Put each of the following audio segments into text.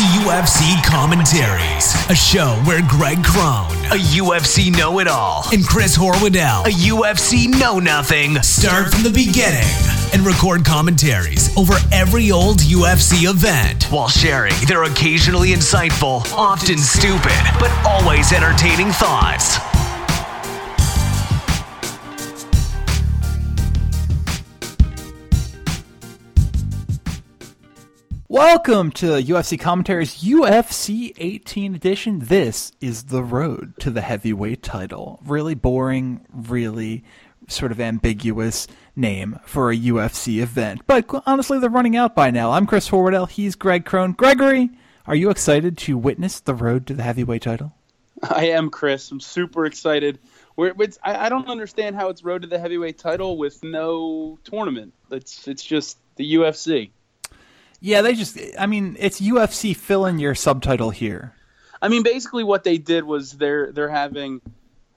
to UFC Commentaries, a show where Greg Crone, a UFC know it all, and Chris Horwoodell, a UFC know nothing, start from the beginning and record commentaries over every old UFC event while sharing their occasionally insightful, often stupid, but always entertaining thoughts. Welcome to UFC Commentaries UFC 18 edition. This is the road to the heavyweight title. Really boring, really sort of ambiguous name for a UFC event. But honestly, they're running out by now. I'm Chris Horwoodell. He's Greg Crone. Gregory, are you excited to witness the road to the heavyweight title? I am, Chris. I'm super excited. I don't understand how it's road to the heavyweight title with no tournament. It's it's just the UFC. Yeah, they just. I mean, it's UFC. Fill in your subtitle here. I mean, basically, what they did was they're they're having,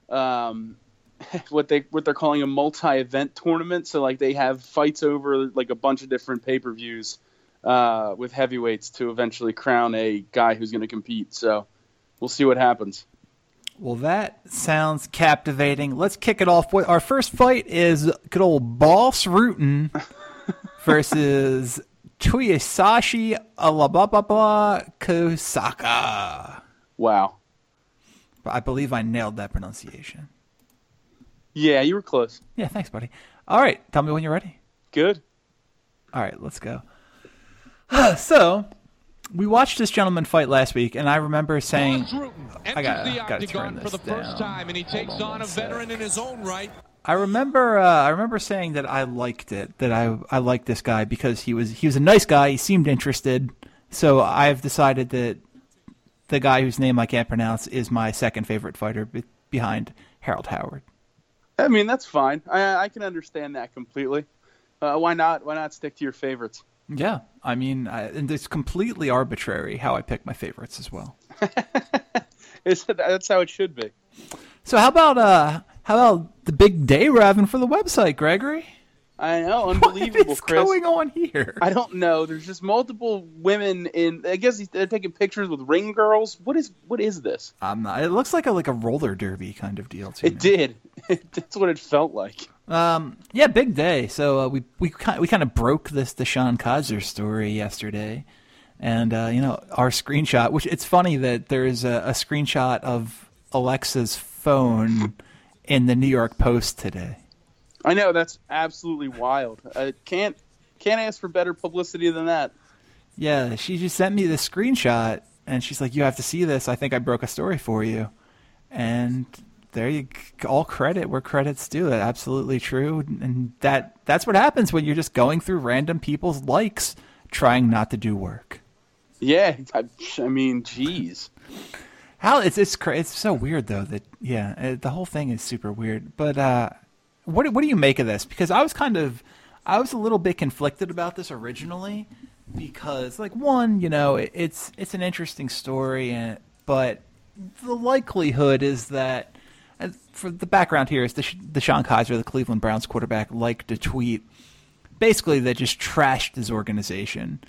um, what they what they're calling a multi-event tournament. So like they have fights over like a bunch of different pay-per-views uh, with heavyweights to eventually crown a guy who's going to compete. So we'll see what happens. Well, that sounds captivating. Let's kick it off. Our first fight is good old Bas Rutten versus Tuyasashi Alababa Kosaka. Wow. But I believe I nailed that pronunciation. Yeah, you were close. Yeah, thanks, buddy. All right, tell me when you're ready. Good. All right, let's go. so, we watched this gentleman fight last week, and I remember saying, "I got, I got to turn this for the down. time, and he takes on, a veteran in his own right. I remember uh, I remember saying that I liked it, that I I liked this guy because he was he was a nice guy, he seemed interested. So I've decided that the guy whose name I can't pronounce is my second favorite fighter be- behind Harold Howard. I mean, that's fine. I, I can understand that completely. Uh, why not? Why not stick to your favorites? Yeah, I mean, I, and it's completely arbitrary how I pick my favorites as well. That's how it should be. So how about uh how about the big day we're having for the website, Gregory? I know, unbelievable, what is Chris. going on here? I don't know. There's just multiple women in. I guess they're taking pictures with ring girls. What is what is this? I'm not, it looks like a like a roller derby kind of deal Too, It me. did. That's what it felt like. Um, yeah, big day. So uh, we we kind we kind of broke this DeShone Kizer story yesterday, and uh, you know our screenshot. Which it's funny that there's a, a screenshot of Alexa's phone in the New York Post today. I know that's absolutely wild. I can't can't ask for better publicity than that. Yeah, she just sent me the screenshot, and she's like, "You have to see this. I think I broke a story for you." And there you all credit where credit's due. Absolutely true, and that that's what happens when you're just going through random people's likes, trying not to do work. Yeah, I, I mean, jeez. How it's it's cra- it's so weird though that yeah uh, the whole thing is super weird. But uh, what what do you make of this? Because I was kind of I was a little bit conflicted about this originally because like one you know it, it's it's an interesting story and but the likelihood is that for the background here is the DeShone Kizer the Cleveland Browns quarterback liked a tweet basically that just trashed his organization.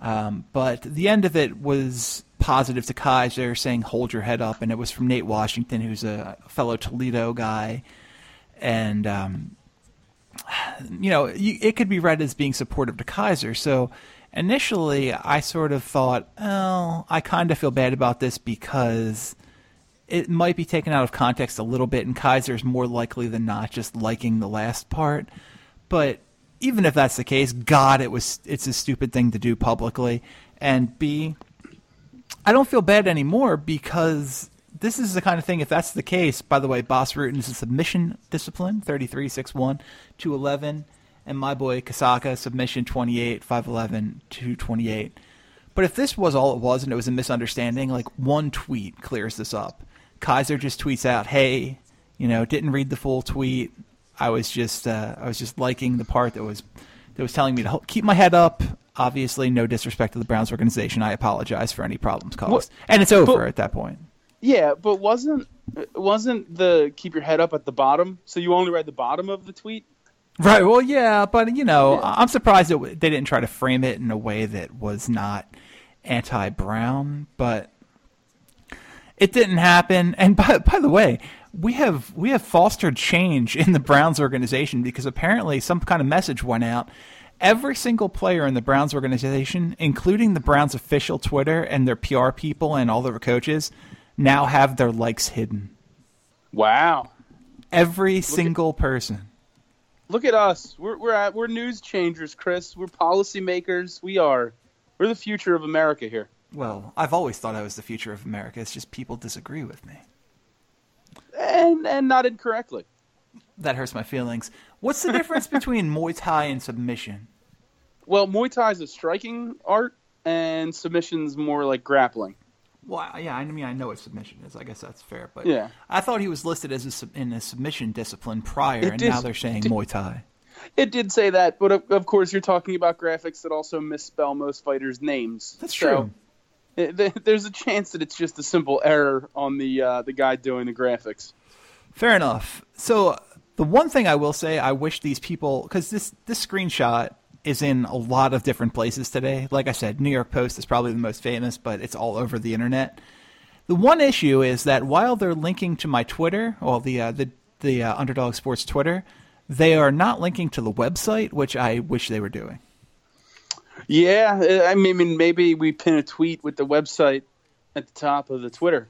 Um, but the end of it was positive to Kizer, saying "Hold your head up," and it was from Nate Washington, who's a fellow Toledo guy, and um, you know you, it could be read as being supportive to Kizer. So initially, I sort of thought, "Oh, I kind of feel bad about this because." It might be taken out of context a little bit, and Kizer's more likely than not just liking the last part. But even if that's the case, God, it was it's a stupid thing to do publicly. And B, I don't feel bad anymore because this is the kind of thing. If that's the case, by the way, Bas Rutten is a submission discipline, 33, 6'1", 211, and my boy Kasaka submission 28, 5'11", 228. But if this was all it was and it was a misunderstanding, like one tweet clears this up. Kizer just tweets out, "Hey, you know, didn't read the full tweet. I was just uh, I was just liking the part that was that was telling me to keep my head up. Obviously, no disrespect to the Browns organization. I apologize for any problems caused, What- and it's over but- at that point. Yeah, but wasn't wasn't the keep your head up at the bottom? So you only read the bottom of the tweet? Right. Well, yeah, but you know, I'm surprised that they didn't try to frame it in a way that was not anti-Brown, but it didn't happen. And by by the way, we have we have fostered change in the Browns organization because apparently some kind of message went out. Every single player in the Browns organization, including the Browns official Twitter and their PR people and all their coaches, now have their likes hidden. Wow. Every single person. Look at us. We're we're at, we're news changers, Chris. We're policymakers. We are. We're the future of America here. Well, I've always thought I was the future of America. It's just people disagree with me. And and not incorrectly. That hurts my feelings. What's the difference between Muay Thai and submission? Well, Muay Thai is a striking art, and submission's more like grappling. Well, yeah, I mean, I know what submission is. I guess that's fair. But Yeah. I thought he was listed as a, in a submission discipline prior, It and is- now they're saying did- Muay Thai. It did say that, but of, of course you're talking about graphics that also misspell most fighters' names. That's So, true. it- there's a chance that it's just a simple error on the uh, the guy doing the graphics. Fair enough. So the one thing I will say, I wish these people because this this screenshot is in a lot of different places today. Like I said, New York Post is probably the most famous, but it's all over the internet. The one issue is that while they're linking to my Twitter, or the uh, the the uh, Underdog Sports Twitter, they are not linking to the website, which I wish they were doing. Yeah, I mean maybe we pin a tweet with the website at the top of the Twitter.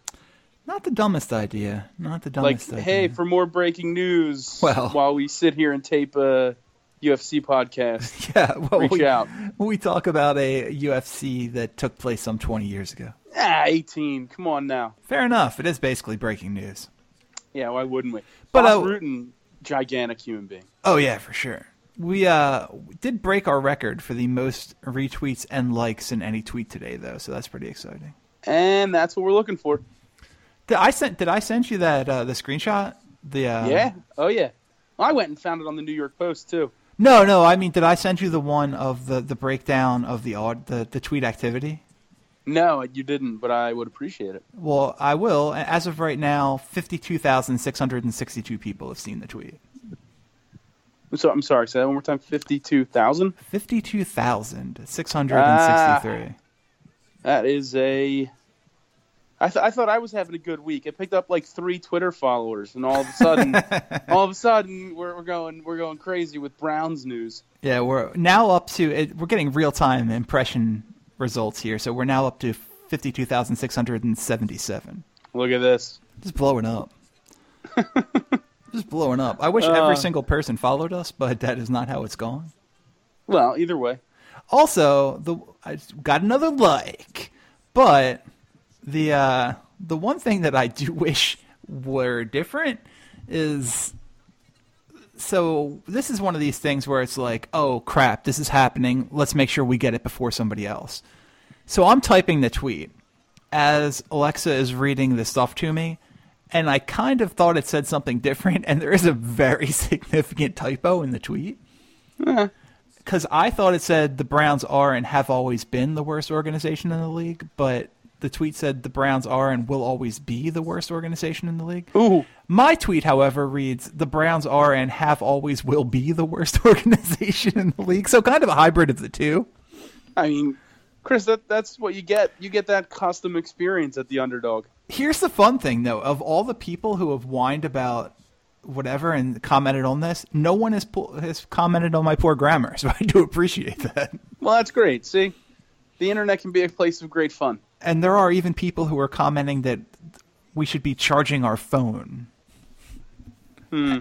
Not the dumbest idea. Not the Like, dumbest idea. hey, for more breaking news, Well- while we sit here and tape a UFC podcast, yeah, well, reach we, out. we talk about a UFC that took place some 20 years ago. Ah, 18. Come on now. Fair enough. It is basically breaking news. Yeah, why wouldn't we? But, Bob uh, Rutten, gigantic human being. Oh yeah, for sure. We uh did break our record for the most retweets and likes in any tweet today, though, so that's pretty exciting. And that's what we're looking for. Did I sent? Did I send you that uh, the screenshot? The uh, yeah. Oh yeah. I went and found it on the New York Post too. No, no. I mean, did I send you the one of the the breakdown of the odd the the tweet activity? No, you didn't, but I would appreciate it. Well, I will. As of right now, fifty-two thousand six hundred and sixty-two people have seen the tweet. I'm, so, I'm sorry. Say that one more time. Fifty-two thousand. Fifty-two thousand six hundred and sixty-three. That is a. I, th- I thought I was having a good week. I picked up like three Twitter followers, and all of a sudden, all of a sudden, we're, we're going we're going crazy with Browns news. Yeah, we're now up to we're getting real time impression results here, so we're now up to fifty-two thousand six hundred and seventy-seven. Look at this. Just blowing up. Just blowing up. I wish Uh. every single person followed us, but that is not how it's gone. Well, either way, Also, the I got another like, but the uh, the one thing that I do wish were different is so this is one of these things where it's like, oh crap, this is happening. Let's make sure we get it before somebody else. So I'm typing the tweet as Alexa is reading this stuff to me, and I kind of thought it said something different, and there is a very significant typo in the tweet. Because I thought it said the Browns are and have always been the worst organization in the league, but the tweet said the Browns are and will always be the worst organization in the league. Ooh. My tweet, however, reads the Browns are and have always will be the worst organization in the league. So kind of a hybrid of the two. I mean, Chris, that that's what you get. You get that custom experience at the underdog. Here's the fun thing, though. Of all the people who have whined about whatever and commented on this, no one has po- has commented on my poor grammar. So I do appreciate that. Well, that's great. See, the internet can be a place of great fun. And there are even people who are commenting that we should be charging our phone,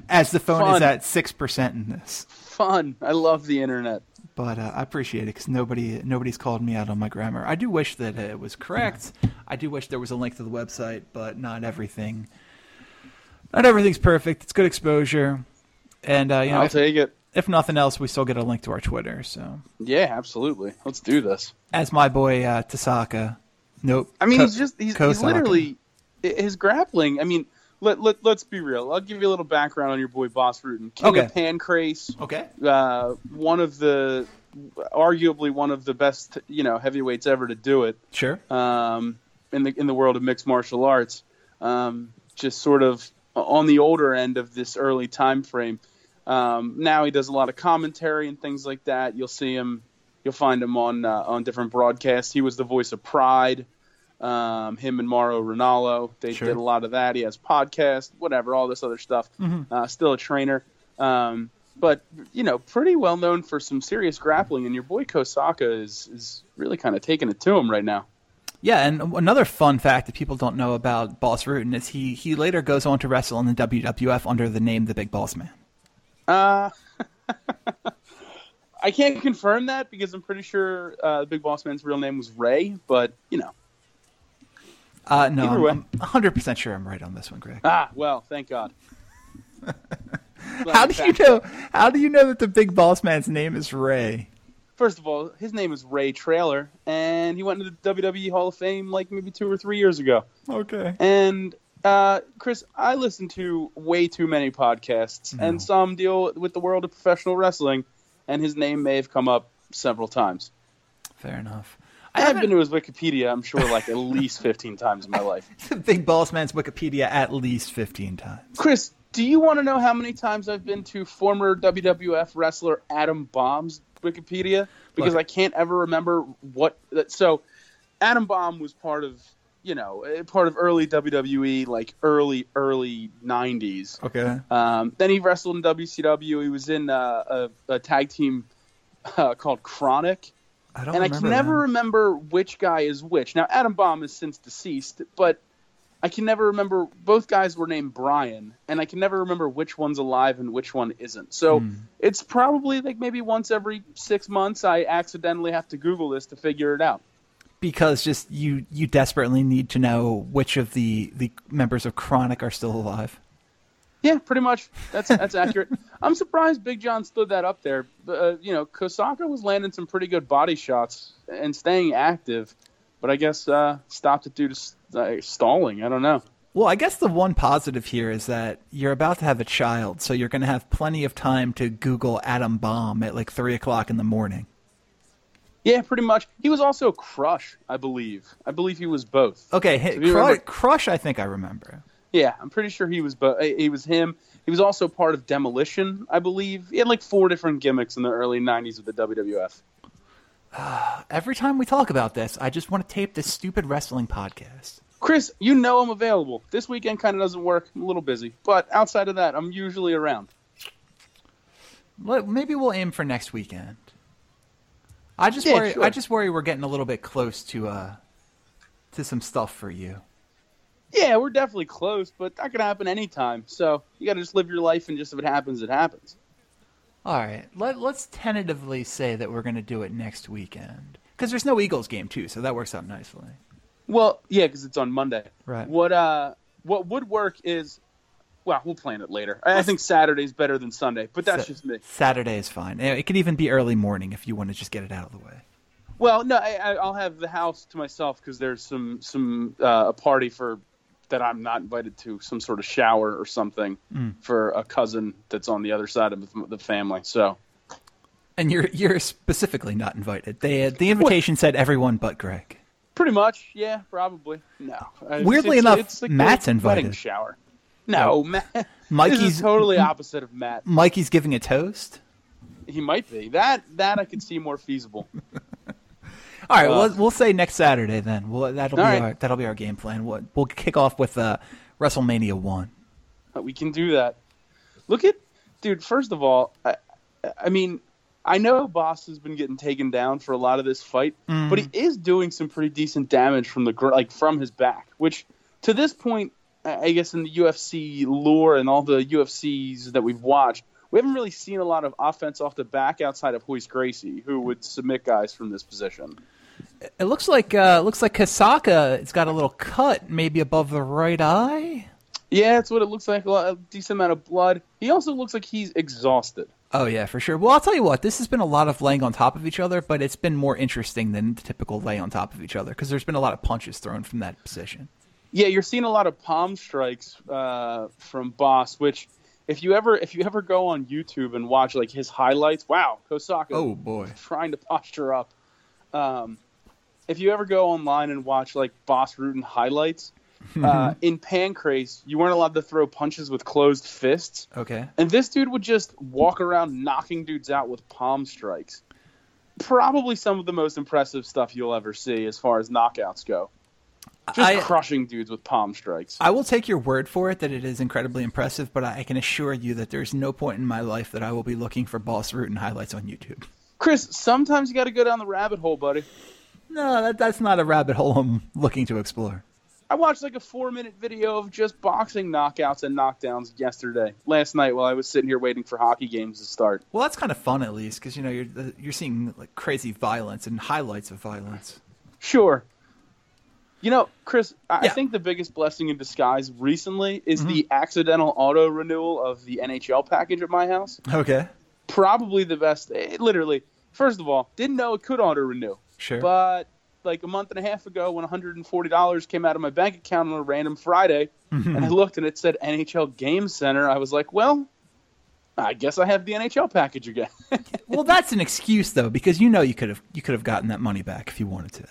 as the phone is at six percent in this. Fun. I love the internet. But uh, I appreciate it because nobody nobody's called me out on my grammar. I do wish that it was correct. I do wish there was a link to the website, but not everything. Not everything's perfect. It's good exposure, and uh, you know, I'll if, take it. if nothing else, we still get a link to our Twitter. So, Yeah, absolutely. Let's do this. as my boy uh, Tasaka, nope. I mean, Ko- he's just he's, he's literally his grappling. I mean, let, let let's be real. I'll give you a little background on your boy Bas Rutten, King Okay. of Pancrase, okay. uh, one of the arguably one of the best you know heavyweights ever to do it Sure. um, in the in the world of mixed martial arts. Um, just sort of on the older end of this early time frame. Um, now he does a lot of commentary and things like that. You'll see him, you'll find him on uh, on different broadcasts. He was the voice of Pride. Um, him and Mauro Ranallo, they Sure. did a lot of that. He has podcasts, whatever, all this other stuff. Uh, still a trainer, um, but you know, pretty well known for some serious grappling. And your boy Kosaka is is really kind of taking it to him right now. Yeah, and another fun fact that people don't know about Bas Rutten is he he later goes on to wrestle in the WWF under the name the Big Boss Man. Uh, I can't confirm that because I'm pretty sure uh, Big Boss Man's real name was Ray, but you know. Uh, no, Either I'm, way. I'm 100% sure I'm right on this one, Greg. Ah, well, thank God. How do you know? How do you know that the Big Boss Man's name is Ray? First of all, his name is Ray Traylor, and he went into the WWE Hall of Fame like maybe two or three years ago. Okay. And uh, Chris, I listen to way too many podcasts, and some deal with the world of professional wrestling, and his name may have come up several times. Fair enough. I have been to his Wikipedia, I'm sure, like at least 15 times in my life. Big Boss Man's Wikipedia at least 15 times. Chris, do you want to know how many times I've been to former WWF wrestler Adam Bomb's Wikipedia? Because Look. I can't ever remember what. that- So, Adam Bomb was part of, you know, eh, part of early WWE, like early, early 90s. Okay. Um, then he wrestled in WCW. He was in uh, a, a tag team uh, called Chronic. I don't And I can never that. remember which guy is which. Now, Adam Bomb is since deceased, but I can never remember. Both guys were named Brian, and I can never remember which one's alive and which one isn't. So Hmm. it's probably like maybe once every six months I accidentally have to Google this to figure it out. Because just you you desperately need to know which of the the members of Chronic are still alive. Yeah, pretty much. That's that's accurate. I'm surprised Big John stood that up there. Uh, you know, Kosaka was landing some pretty good body shots and staying active, but I guess uh, stopped it due to uh, stalling. I don't know. Well, I guess the one positive here is that you're about to have a child, so you're going to have plenty of time to Google Adam Bomb at like three o'clock in the morning. Yeah, pretty much. He was also Crush, I believe. I believe he was both. Okay, hey, So if Cru- Crush, I think I remember. Yeah, I'm pretty sure he was. But eh, he was him. He was also part of Demolition, I believe. He had like four different gimmicks in the early '90s with the WWF. Every time we talk about this, I just want to tape this stupid wrestling podcast. Chris, you know I'm available. This weekend kind of doesn't work. I'm a little busy, but outside of that, I'm usually around. Let- Maybe we'll aim for next weekend. I just Yeah, worry. sure. I just worry we're getting a little bit close to uh to some stuff for you. Yeah, we're definitely close, but that could happen anytime. So you got to just live your life, and just if it happens, it happens. All right, let, let's tentatively say that we're going to do it next weekend because there's no Eagles game too, so that works out nicely. Well, yeah, because it's on Monday. Right. What uh, what would work is, well, we'll plan it later. I, I think Saturday's better than Sunday, but that's Sa- just me. Saturday is fine. It could even be early morning if you want to just get it out of the way. Well, no, I, I- I'll have the house to myself because there's some some uh, a party for that I'm not invited to, some sort of shower or something for a cousin that's on the other side of the- family. So And you're you're specifically not invited. They the invitation said everyone but Greg. pretty much, yeah, probably. No, Weirdly it's- enough, it's like Matt's invited. Shower. No, Matt. Mikey's- totally opposite of Matt. Mikey's giving a toast. He might be that that I could see more feasible. All right, Uh, we'll, we'll say next Saturday then. We'll, that'll be right. our that'll be our game plan. We'll, we'll kick off with uh, WrestleMania one. Uh, We can do that. Look at, dude. First of all, I, I mean, I know Bas has been getting taken down for a lot of this fight, but he is doing some pretty decent damage from the gr- like from his back, which to this point, I guess in the UFC lore and all the UFCs that we've watched, we haven't really seen a lot of offense off the back outside of Royce Gracie, who would submit guys from this position. It looks like uh, looks like Kasaka. It's got a little cut, maybe above the right eye. Yeah, that's what it looks like. A, lot, a decent amount of blood. He also looks like he's exhausted. Oh yeah, for sure. Well, I'll tell you what. This has been a lot of laying on top of each other, but it's been more interesting than the typical lay on top of each other because there's been a lot of punches thrown from that position. Yeah, you're seeing a lot of palm strikes uh, from Bas, which if you ever if you ever go on YouTube and watch like his highlights, wow, Kosaka, Oh boy. trying to posture up. Um, if you ever go online and watch like Bas Rutten highlights, uh, in Pancrase, you weren't allowed to throw punches with closed fists, Okay. and this dude would just walk around knocking dudes out with palm strikes. Probably some of the most impressive stuff you'll ever see as far as knockouts go. Just I- crushing dudes with palm strikes. I will take your word for it that it is incredibly impressive, but I can assure you that there's no point in my life that I will be looking for Bas Rutten highlights on YouTube. Chris, sometimes you got to go down the rabbit hole, buddy. No, that, that's not a rabbit hole I'm looking to explore. I watched like a four minute video of just boxing knockouts and knockdowns yesterday, last night while I was sitting here waiting for hockey games to start. Well, that's kind of fun at least because you know you're you're seeing like crazy violence and highlights of violence. Sure. You know, Chris, I, Yeah. think the biggest blessing in disguise recently is mm-hmm. the accidental auto renewal of the NHL package at my house. Okay. Probably the best. It literally, first of all, didn't know it could auto renew. Sure. But like a month and a half ago, when $140 came out of my bank account on a random Friday, mm-hmm. and I looked and it said NHL Game Center, I was like, well, I guess I have the NHL package again. well, that's an excuse though because you know you could have you could have gotten that money back if you wanted to.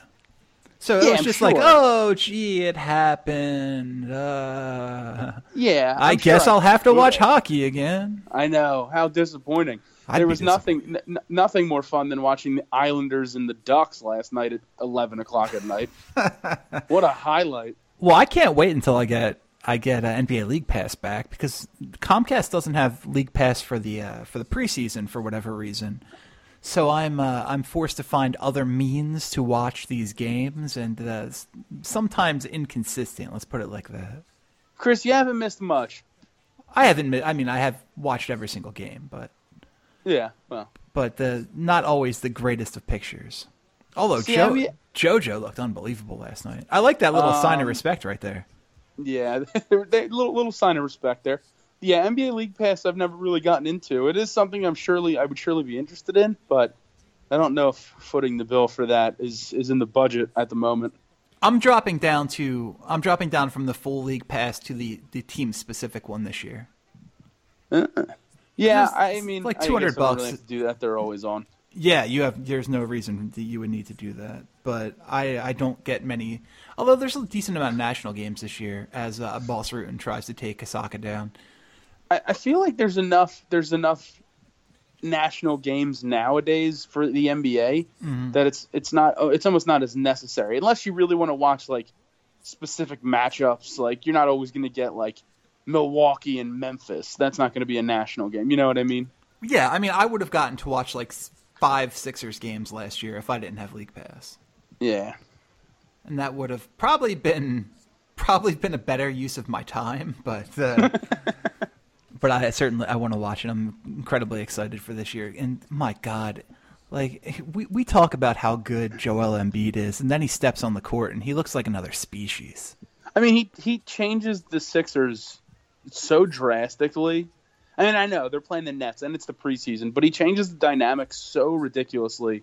So it Yeah, was I'm just like, oh, gee, it happened. Uh, yeah. I I'm guess sure I'll have to watch hockey again. I know how disappointing. I'd there was nothing, n- nothing more fun than watching the Islanders and the Ducks last night at eleven o'clock at night. what a highlight! Well, I can't wait until I get I get uh, NBA League Pass back because Comcast doesn't have League Pass for the uh, for the preseason for whatever reason. So I'm uh, I'm forced to find other means to watch these games, and uh, sometimes inconsistent. Let's put it like that. Chris, you haven't missed much. I haven't. I mean, I have watched every single game, but Yeah, well, but the not always the greatest of pictures. Although See, Jo- I mean- JoJo looked unbelievable last night. I like that little sign of Um, respect right there. yeah, they, little little sign of respect there. Yeah, NBA League Pass I've never really gotten into. It is something I'm surely I would surely be interested in, but I don't know if footing the bill for that is is in the budget at the moment. I'm dropping down to I'm dropping down from the full league pass to the the team specific one this year. Yeah, It's I mean, like 200 guess I don't really bucks. to do that. They're always on. Yeah, you have. There's no reason that you would need to do that, but I I don't get many. Although there's a decent amount of national games this year, as uh, Bas Rutten tries to take Kasaka down. I, I feel like there's enough there's enough national games nowadays for the NBA that it's it's not oh, it's almost not as necessary unless you really want to watch like specific matchups. Like you're not always going to get like Milwaukee and Memphis. That's not going to be a national game. You know what I mean? Yeah, I mean, I would have gotten to watch like five Sixers games last year if I didn't have league pass, Yeah. and that would have probably been probably been a better use of my time. But uh, but I certainly I want to watch it. I'm incredibly excited for this year. And my God, like we we talk about how good Joel Embiid is, and then he steps on the court and he looks like another species. I mean, he he changes the Sixers so drastically. I mean, I know they're playing the Nets and it's the preseason, but he changes the dynamics so ridiculously.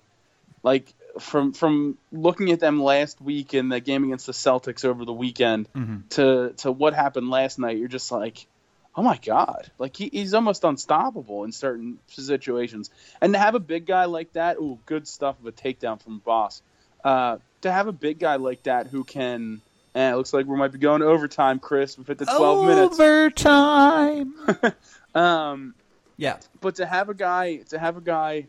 Like from from looking at them last week in the game against the Celtics over the weekend mm-hmm. to to what happened last night, you're just like, oh my god! Like he, he's almost unstoppable in certain situations. And to have a big guy like that, ooh, good stuff of a takedown from Bas. Uh, to have a big guy like that who can. Eh, it looks like we might be going to overtime, Chris. We've hit the 12 minutes. Overtime. Um, yeah. but to have a guy, to have a guy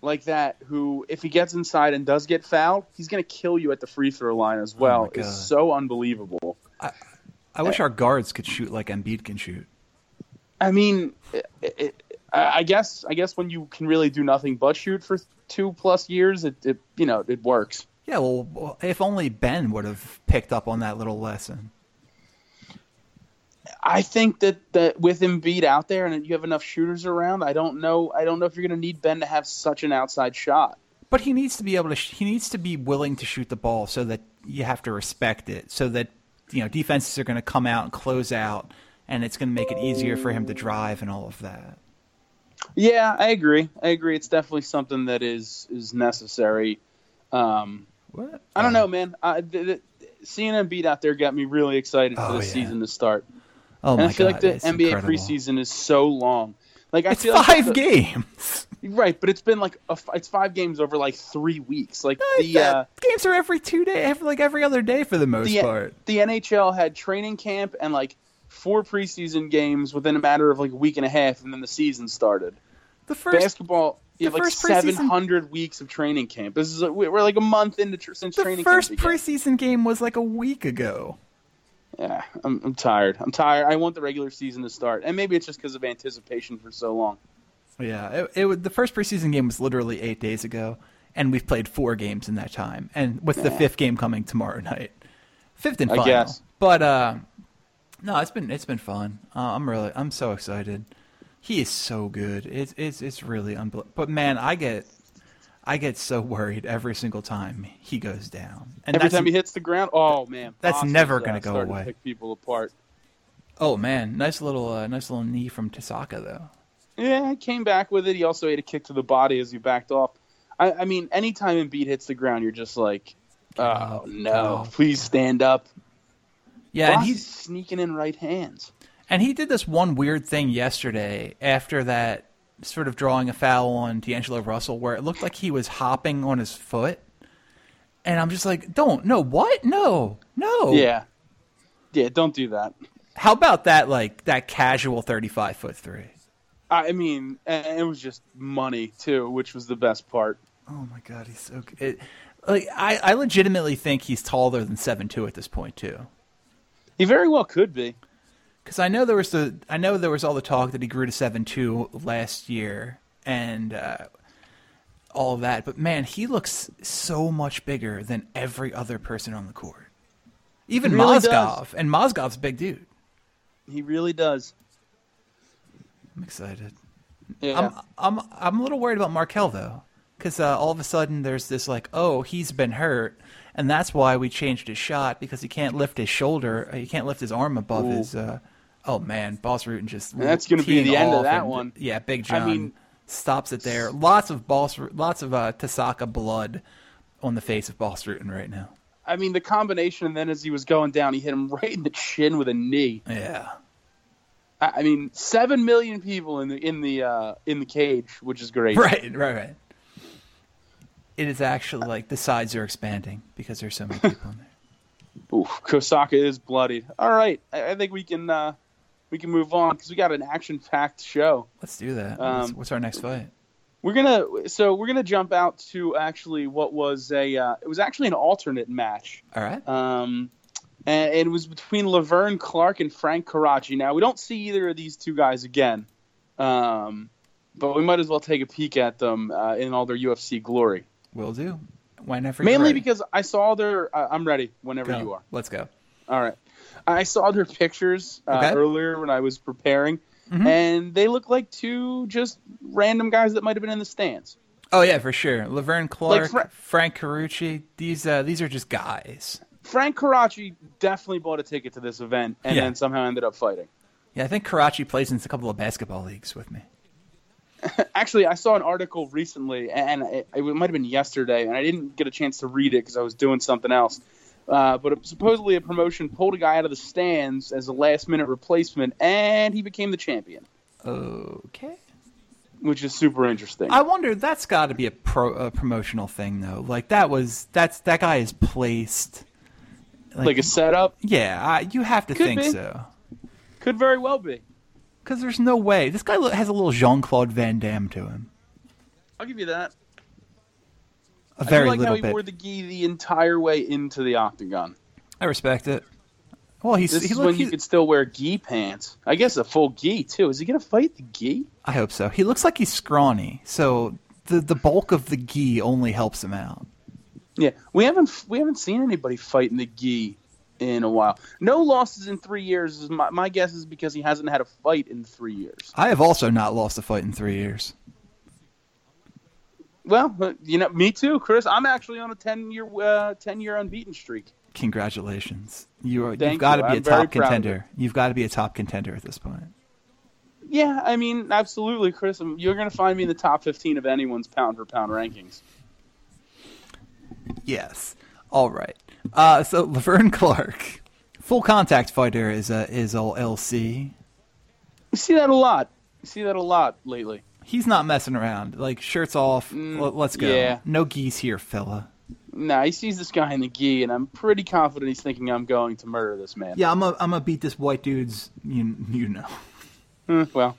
like that who, if he gets inside and does get fouled, he's going to kill you at the free throw line as well. Oh is so unbelievable. I wish our guards could shoot like Embiid can shoot. I mean, it, it, I guess, I guess when you can really do nothing but shoot for two plus years, it, it you know, it works. Yeah, well, if only Ben would have picked up on that little lesson. I think that, that with Embiid out there and you have enough shooters around, I don't know. I don't know if you're going to need Ben to have such an outside shot. But he needs to be able to. Sh- he needs to be willing to shoot the ball so that you have to respect it. So that you know defenses are going to come out and close out, and it's going to make it easier for him to drive and all of that. Yeah, I agree. I agree. It's definitely something that is is necessary. Um, What? I don't know, man. I, th- th- seeing Embiid out there got me really excited for Oh, the yeah. season to start. Oh my god. and my I feel god, like the NBA incredible. preseason is so long. Like I It's feel like five the- games. right? But it's been like a, it's five games over like three weeks. Like the uh, games are every two days, every, like every other day for the most the part. the NHL had training camp and like four preseason games within a matter of like a week and a half, and then the season started. The first, Basketball, you have the like first seven hundred weeks of training camp. This is we're we're like a month into tr- since the training first camp. began. preseason game was like a week ago. Yeah, I'm, I'm tired. I'm tired. I want the regular season to start, and maybe it's just because of anticipation for so long. Yeah, it, it the first preseason game was literally eight days ago, and we've played four games in that time, and with the fifth game coming tomorrow night, fifth and I final. guess. But uh, no, it's been it's been fun. Uh, I'm really I'm so excited. He is so good. It's it's it's really unbelievable. But man, I get I get so worried every single time he goes down. And Every time he hits the ground, oh man, that's Bas is, never uh, gonna go to away. pick people apart. oh man, nice little uh, nice little knee from Tasaka though. Yeah, he came back with it. He also ate a kick to the body as he backed off. I, I mean, anytime Embiid hits the ground, you're just like, oh no, please stand up. Yeah, and he's sneaking in right hands. And he did this one weird thing yesterday after that sort of drawing a foul on D'Angelo Russell where it looked like he was hopping on his foot. And I'm just like, don't, no, what? No, no. Yeah, yeah, don't do that. How about that, like, that casual 35 foot three? I mean, it was just money too, which was the best part. Oh my God, he's so good. It, like, I, I legitimately think he's taller than seven two at this point, too. He very well could be. Because I know there was the I know there was all the talk that he grew to seven two last year and uh, all of that, but man, he looks so much bigger than every other person on the court. Even really Mozgov, and Mozgov's a big dude. He really does. I'm excited. Yeah. I'm I'm I'm a little worried about Markelle though, because uh, all of a sudden there's this like, oh, he's been hurt, and that's why we changed his shot because he can't lift his shoulder, uh, he can't lift his arm above Ooh. his. Uh, oh man, Bas Rutten just And that's gonna be the end of that and- one. Yeah, Big I John mean- stops it there. Lots of Bas, lots of uh, Tasaka blood on the face of Bas Rutten right now. I mean, the combination, and then as he was going down, he hit him right in the chin with a knee. Yeah. I I mean, seven million people in the in the uh, in the cage, which is great. Right, right, right. It is actually like the sides are expanding because there's so many people in there. Oof, Kosaka is bloodied. All right, I, I think we can uh, we can move on because we got an action-packed show. Let's do that. Um, what's, what's our next fight? We're gonna so we're gonna jump out to actually what was a uh, it was actually an alternate match. All right. Um, and it was between Laverne Clark and Frank Caracci. Now we don't see either of these two guys again, um, but we might as well take a peek at them uh, in all their UFC glory. Will do. Whenever you're Mainly because I saw their. Uh, I'm ready whenever Go. you are. Let's go. All right. I saw their pictures uh, Okay. earlier when I was preparing, Mhm. and they look like two just random guys that might have been in the stands. Oh yeah, for sure. Laverne Clark, Fra- Frank Caracci. These uh, these are just guys. Frank Caracci definitely bought a ticket to this event and Yeah. then somehow ended up fighting. Yeah, I think Caracci plays in a couple of basketball leagues with me. Actually, I saw an article recently, and it, it might have been yesterday, and I didn't get a chance to read it because I was doing something else. Uh, but supposedly, a promotion pulled a guy out of the stands as a last-minute replacement, and he became the champion, Okay. which is super interesting. I wonder that's got to be a pro a promotional thing though. Like that was that's that guy is placed. like a setup yeah, I, you have to Could think be. so. could very well be. Because there's no way this guy has a little Jean Claude Van Damme to him. I'll give you that. A I do very like how he bit. wore the gi the entire way into the octagon. I respect it. Well, he's This he is look, when he- you could still wear gi pants. I guess a full gi too. Is he gonna fight the gi? I hope so. He looks like he's scrawny, so the the bulk of the gi only helps him out. Yeah, we haven't we haven't seen anybody fight in the gi in a while. No losses in three years. Is my, my guess is because he hasn't had a fight in three years. I have also not lost a fight in three years. Well, you know, me too, Chris. I'm actually on a ten year uh, ten year unbeaten streak. Congratulations. You are, Thank you've got to you. be a I'm top contender. You've got to be a top contender at this point. Yeah, I mean, absolutely, Chris. Um, You're going to find me in the top 15 of anyone's pound for pound rankings. Yes. All right. Uh, so Laverne Clark, full contact fighter, is uh, is all LC. You see that a lot. You see that a lot lately. He's not messing around. Like shirts off. l- let's go. yeah. No geese here, fella. Nah, he sees this guy in the gi, and I'm pretty confident he's thinking I'm going to murder this man. Yeah, I'm a I'm gonna beat this white dude's. You you know. Hmm, well,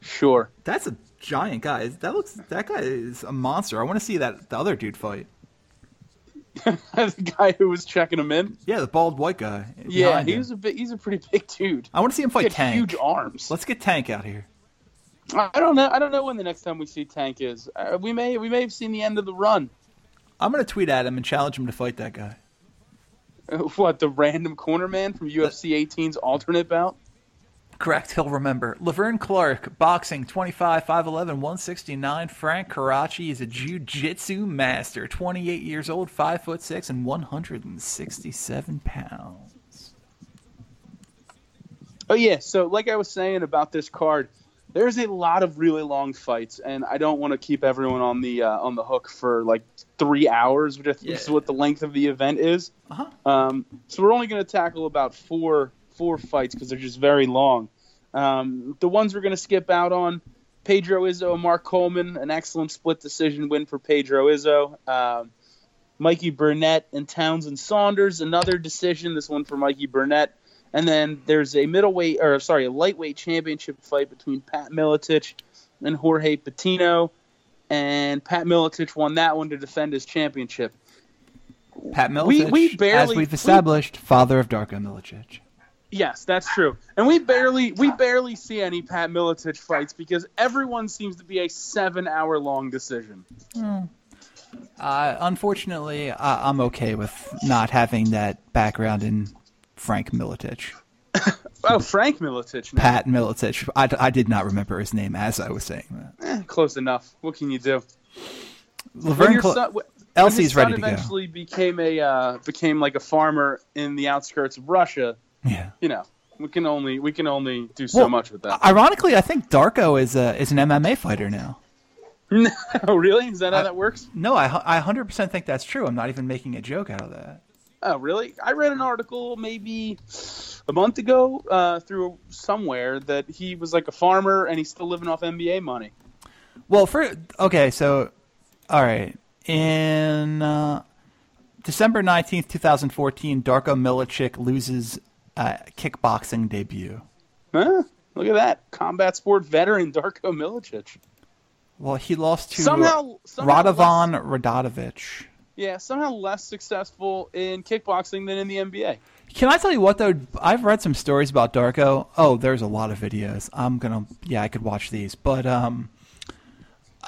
sure. That's a giant guy. That looks. That guy is a monster. I want to see that the other dude fight. the guy who was checking him in. Yeah, the bald white guy. Yeah, behind he him. was a big. He's a pretty big dude. I want to see him fight Tank. huge arms. Let's get Tank out here. I don't know. I don't know when the next time we see Tank is. Uh, we may. We may have seen the end of the run. I'm gonna tweet at him and challenge him to fight that guy. Uh, What the random corner man from UFC 18's alternate bout? Correct, he'll remember. Laverne Clark, boxing, 25, 5'11, 169. Frank Caracci is a jiu-jitsu master, 28 years old, 5 foot 6 and 167 pounds. Oh yeah. So like I was saying about this card, there's a lot of really long fights, and I don't want to keep everyone on the uh, on the hook for like three hours, which I think is what the length of the event is. Uh-huh. Um, so we're only going to tackle about four four fights because they're just very long. Um, the ones we're going to skip out on: Pedro Rizzo, and Mark Coleman, an excellent split decision win for Pedro Rizzo. Um, Mikey Burnett and Townsend Saunders, another decision. This one for Mikey Burnett. And then there's a middleweight, or sorry, a lightweight championship fight between Pat Miletich and Jorge Patino. And Pat Miletich won that one to defend his championship. Pat Milicic, We- we as barely- we've we- established, father of Darko Milicic. Yes, that's true. And we barely we barely see any Pat Miletich fights because everyone seems to be a seven hour long decision. Uh, unfortunately, I- I'm okay with not having that background in Frank Milicic. Oh, Frank Miletich now. Pat Milicic. I, I did not remember his name as I was saying that. Eh, close enough. What can you do? Laverne Cl- son, when Elsie's ready to go. eventually became a uh, became like a farmer in the outskirts of Russia. Yeah. You know, we can only we can only do so Well, much with that. Ironically, I think Darko is a, is an MMA fighter now. oh, really? Is that how that works? No, I I 100% think that's true. I'm not even making a joke out of that. Oh, really? I read an article maybe a month ago uh, through somewhere that he was like a farmer and he's still living off NBA money. Well, for okay, so all right, in uh, December 19th, 2014, Darko Milicic loses uh, kickboxing debut. Huh? Look at that. Combat sport veteran Darko Milicic. Well, he lost to Somehow, somehow Radovan less- yeah, somehow less successful in kickboxing than in the NBA. Can I tell you what though? I've read some stories about Darko. Oh, there's a lot of videos. I'm gonna, yeah, I could watch these, but um,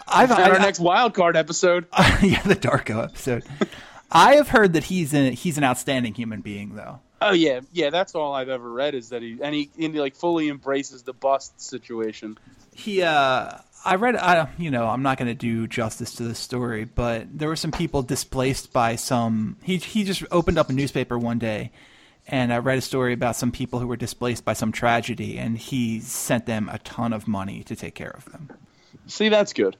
I've On our I- next wild card episode. yeah, the Darko episode. I have heard that he's an he's an outstanding human being, though. Oh yeah, yeah. That's all I've ever read is that he and he, and he like fully embraces the bust situation. He, uh, I read, I, you know, I'm not going to do justice to this story, but there were some people displaced by some. He he just opened up a newspaper one day, and I read a story about some people who were displaced by some tragedy, and he sent them a ton of money to take care of them. See, that's good.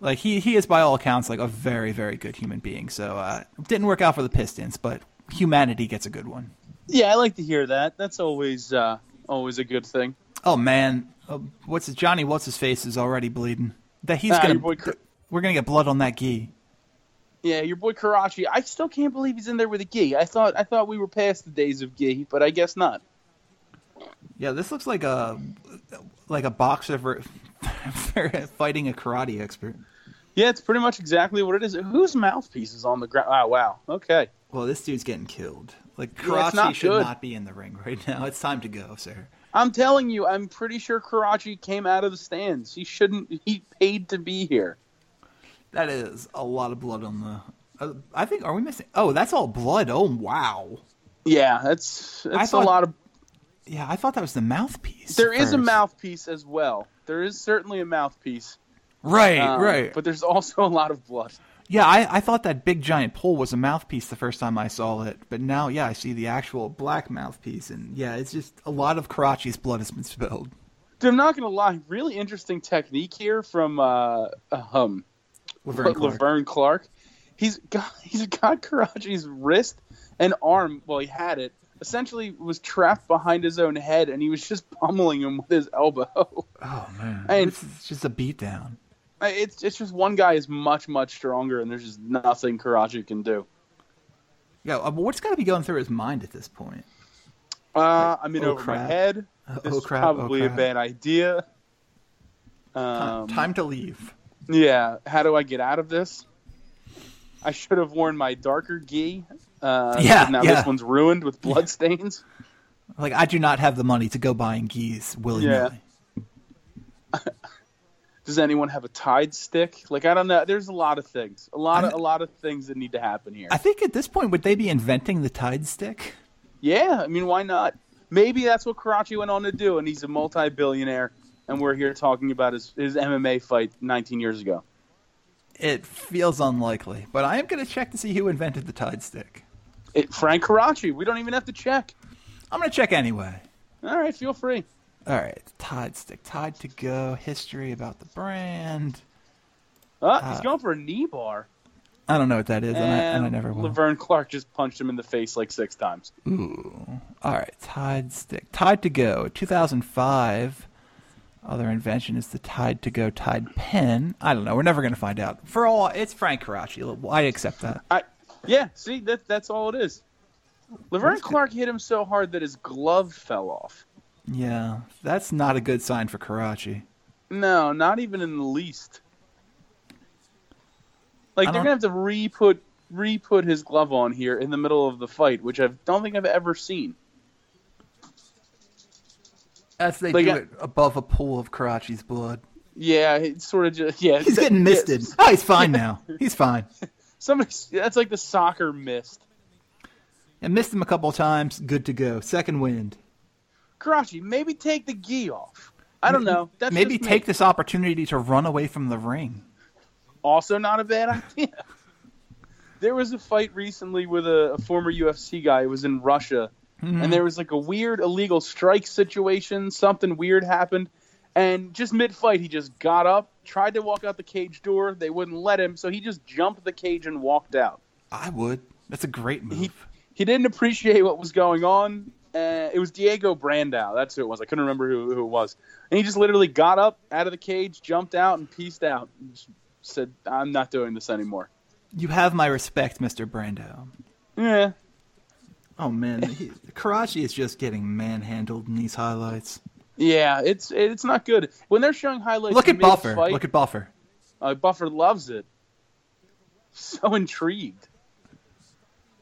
Like he he is by all accounts like a very very good human being. So uh, didn't work out for the Pistons, but humanity gets a good one. Yeah, I like to hear that. That's always uh, always a good thing. Oh man, uh, what's his, Johnny? What's his face is already bleeding. That he's Ah, gonna. boy Cr- we're gonna get blood on that gi. Yeah, your boy Caracci. I still can't believe he's in there with a gi. I thought I thought we were past the days of gi, but I guess not. Yeah, this looks like a like a boxer ver- fighting a karate expert. Yeah, it's pretty much exactly what it is. Whose mouthpiece is on the ground? Oh wow. Okay. Well, this dude's getting killed. Like Yeah, Caracci not should good. not be in the ring right now. It's time to go, sir. I'm telling you, I'm pretty sure Caracci came out of the stands. He shouldn't. He paid to be here. That is a lot of blood on the. Uh, I think are we missing? Oh, that's all blood. Oh wow. Yeah, that's I that's thought- a lot of. Yeah, I thought that was the mouthpiece. There is a mouthpiece as well. There is certainly a mouthpiece. Right, um, right. But there's also a lot of blood. Yeah, I, I thought that big giant pole was a mouthpiece the first time I saw it, but now, yeah, I see the actual black mouthpiece, and yeah, it's just a lot of Caracci's blood has been spilled. Dude, I'm not gonna lie. Really interesting technique here from uh, um, Laverne Clark. Laverne Clark. He's got he's got Caracci's wrist and arm. Well, he had it. Essentially, was trapped behind his own head, and he was just pummeling him with his elbow. Oh man, And- this is just a beatdown. It's it's just one guy is much much stronger, and there's just nothing Caracci can do. Yeah, uh, but what's got to be going through his mind at this point? Uh, I'm in Oh, over my head. This oh is crap! oh, probably a bad idea. Time, Um, time to leave. Yeah, how do I get out of this? I should have worn my darker gi. Uh, Yeah, Now yeah. this one's ruined with blood stains. Like I do not have the money to go buying gis willy nilly. Does anyone have a Tide stick? Like I don't know. There's a lot of things. A lot of a lot of things that need to happen here. I think at this point, would they be inventing the Tide stick? yeah, I mean, why not? Maybe that's what Caracci went on to do, and he's a multi-billionaire, and we're here talking about his his MMA fight 19 years ago. It feels unlikely, but I am going to check to see who invented the Tide stick. It, Frank Caracci. We don't even have to check. I'm going to check anyway. All right, feel free. All right, Tide stick, Tide to go. History about the brand. Uh, he's going for a knee bar. I don't know what that is, and, I, and I never will. Laverne Clark just punched him in the face like six times. Ooh. All right, Tide stick, Tide to go. 2005. Other invention is the Tide to go Tide pen. I don't know. We're never going to find out. For all, it's Frank Caracci. I accept that. I, yeah, see, that that's all it is. Laverne Clark hit him so hard that his glove fell off. Yeah, that's not a good sign for Caracci. No, not even in the least. Like I they're gonna have to re-put re-put his glove on here in the middle of the fight, which I don't think I've ever seen. As they Like, do it above a pool of Caracci's blood. Yeah, it's sort of just yeah. He's getting yeah, misted. Oh, he's fine now. He's fine. Somebody, that's like the soccer mist. And missed him a couple times. Good to go. Second wind. Caracci, maybe take the gi off. I don't know. That's Maybe just me. take this opportunity to run away from the ring. Also, not a bad idea. There was a fight recently with a, a former UFC guy. It was in Russia, and mm-hmm. there was like a weird illegal strike situation. Something weird happened, and just mid-fight, he just got up, tried to walk out the cage door. They wouldn't let him, so he just jumped the cage and walked out. I would. That's a great move. He he didn't appreciate what was going on. Uh, it was Diego Brandao. That's who it was. I couldn't remember who, who it was. And he just literally got up out of the cage, jumped out, and pieced out. And said, "I'm not doing this anymore." You have my respect, Mr. Brando. Yeah. Oh man, he, Caracci is just getting manhandled in these highlights. Yeah, it's it's not good when they're showing highlights. Look at Buffer. mid-fight, Look at Buffer. uh, Buffer loves it. So intrigued.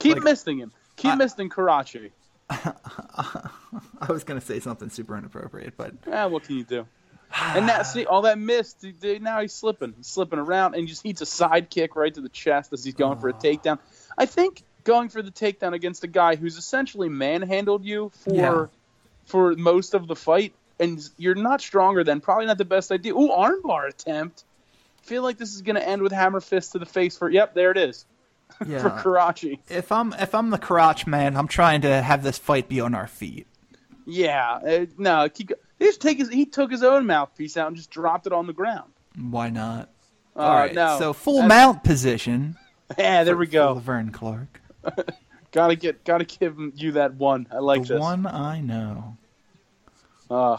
Keep Like- missing him. Keep I- missing Caracci. I was gonna say something super inappropriate, but Ah, what can you do? And now, see, all that missed. he- Now he's slipping, he's slipping around, and he just eats a side kick right to the chest as he's going for a takedown. I think going for the takedown against a guy who's essentially manhandled you for Yeah. for most of the fight, and you're not stronger than probably not the best idea. Ooh, armbar attempt. Feel like this is going to end with hammer fist to the face for. Yep, there it is for yeah. Caracci. if I'm if I'm the Karach man, I'm trying to have this fight be on our feet. Yeah, uh, no, keep, he just take his. He took his own mouthpiece out and just dropped it on the ground. Why not? Uh, All right. no, So full That's- mount position. Yeah, there for- we go. Laverne Clark. Gotta get, gotta give you that one. I like the this. one I know. Uh,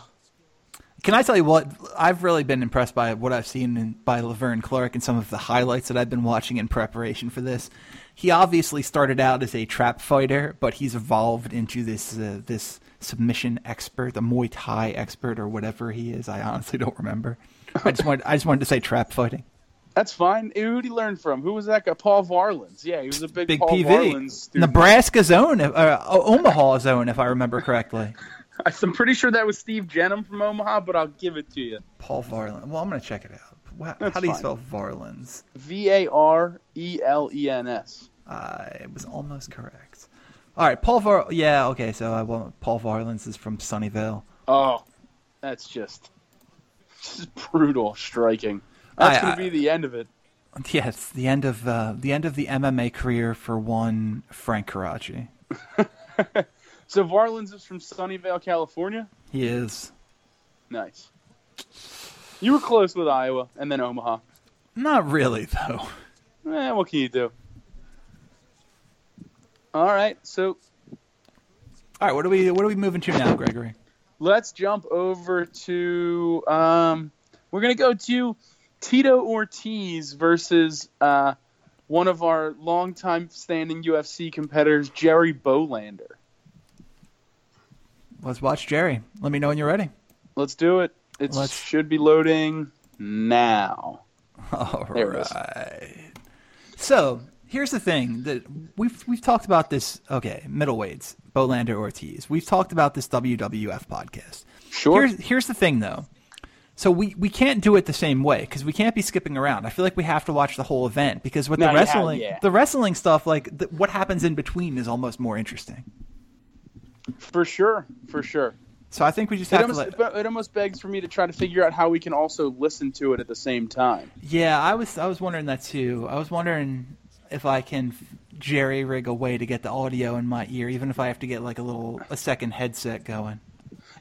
Can I tell you what? I've really been impressed by what I've seen in, by Laverne Clark and some of the highlights that I've been watching in preparation for this. He obviously started out as a trap fighter, but he's evolved into this uh, this submission expert, the Muay Thai expert, or whatever he is. I honestly don't remember. I just wanted I just wanted to say trap fighting. that's fine. Who did he learn from? Who was that guy? Paul Varelans. Yeah, he was a big, Big Paul PV, Varelans student. Nebraska zone, uh, Omaha zone, if I remember correctly. I'm pretty sure that was Steve Jenham from Omaha, but I'll give it to you. Paul Varlin. Well, I'm gonna check it out. Wow, how do you spell Varelans? V A R E L E N S. I was almost correct. All right, Paul Var. Yeah, okay. So I want Paul Varelans is from Sunnyvale. Oh, that's just, just brutal striking. That's I- gonna I- be the end of it. Yes, the end of uh, the end of the MMA career for one Frank Caracci. So Varelans is from Sunnyvale, California. He is. Nice. You were close with Iowa and then Omaha. Not really, though. Eh, what can you do? All right, so All right, what are we what are we moving to now, Gregory? let's jump over to um, we're gonna go to Tito Ortiz versus uh, one of our longtime standing UFC competitors, Jerry Bohlander. Let's watch Jerry. Let me know when you're ready. Let's do it. It should be loading now. All is. So here's the thing that we've we've talked about this. Okay, middleweights, Bohlander Ortiz. We've talked about this WWF podcast. Sure. Here's here's the thing though. So we, we can't do it the same way because we can't be skipping around. I feel like we have to watch the whole event because with No, the you have- wrestling, yeah. the wrestling stuff, like the, what happens in between, is almost more interesting. For sure. For sure. So I think we just It have to almost, let. it almost begs for me to try to figure out how we can also listen to it at the same time. Yeah, I was I was wondering that too. I was wondering if I can jerry rig a way to get the audio in my ear, even if I have to get like a little a second headset going.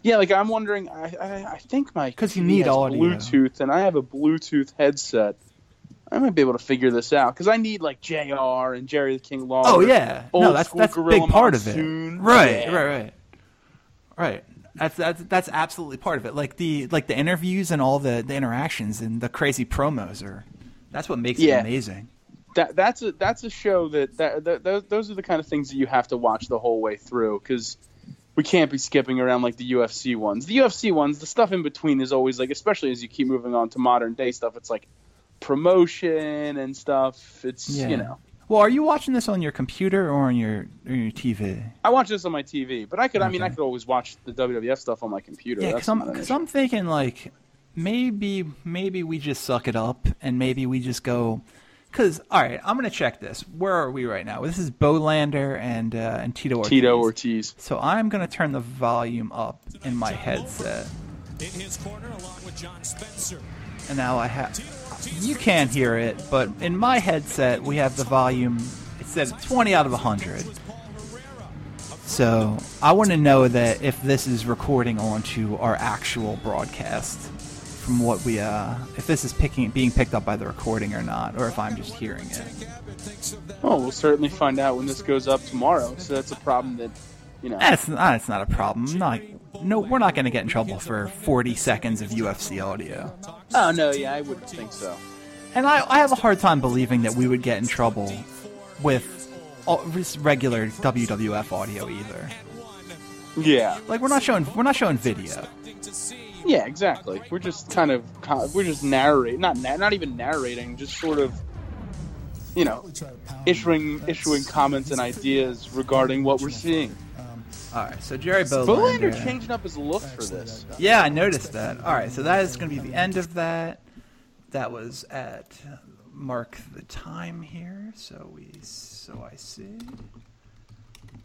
Yeah, like I'm wondering. I I, I think my 'Cause you need audio. Bluetooth, and I have a Bluetooth headset. I might be able to figure this out because I need like Jr. and Jerry the King Lawler. Oh yeah, no, that's that's a big part of it. Right, Yeah. right, right, right. That's that's that's absolutely part of it. Like the like the interviews and all the the interactions and the crazy promos are. That's what makes Yeah. it amazing. That that's a that's a show that, that, that those, those are the kind of things that you have to watch the whole way through because we can't be skipping around like the UFC ones. The UFC ones, the stuff in between is always like, especially as you keep moving on to modern day stuff. It's like promotion and stuff. It's Yeah. you know. Well, are you watching this on your computer or on your or your TV? I watch this on my TV, but I could. I mean, I could always watch the WWF stuff on my computer. Yeah, because I'm, not an 'cause issue. I'm thinking like maybe maybe we just suck it up and maybe we just go. Because all right, I'm gonna check this. Where are we right now? This is Bohlander and uh, and Tito Ortiz. Tito Ortiz. So I'm gonna turn the volume up in my headset, In his corner, along with John Spencer. and now I have. You can't hear it, but in my headset we have the volume. It says 20 out of 100. So I want to know that if this is recording onto our actual broadcast from what we uh if this is picking being picked up by the recording or not or if I'm just hearing it. Well, we'll certainly find out when this goes up tomorrow. So that's a problem that, you know. That's not, that's not a problem. Not no we're not going to get in trouble for 40 seconds of UFC audio. Oh no, yeah, I wouldn't think so. And I, I have a hard time believing that we would get in trouble with all, regular WWF audio either. Yeah, Like we're not showing we're not showing video. yeah, exactly. We're just kind of we're just narrating, not na- not even narrating, just sort of, you know, issuing issuing comments and ideas regarding what we're seeing. All right, so Jerry Bohlander Bohlander. changing up his look for this. Yeah, I noticed that. All right, so that is going to be the end of that. That was at mark the time here. So we so I see.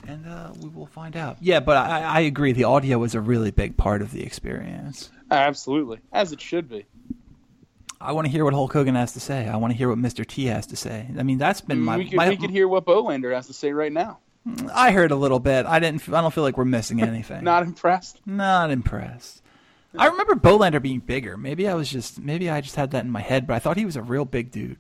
And uh, we will find out. Yeah, but I, I agree. The audio was a really big part of the experience. Absolutely, as it should be. I want to hear what Hulk Hogan has to say. I want to hear what Mr. T has to say. I mean, that's been my. we could my we could hear what Bohlander has to say right now. I heard a little bit. I didn't. I don't feel like we're missing anything. Not impressed. Not impressed. I remember Bohlander being bigger. Maybe I was just. Maybe I just had that in my head, but I thought he was a real big dude.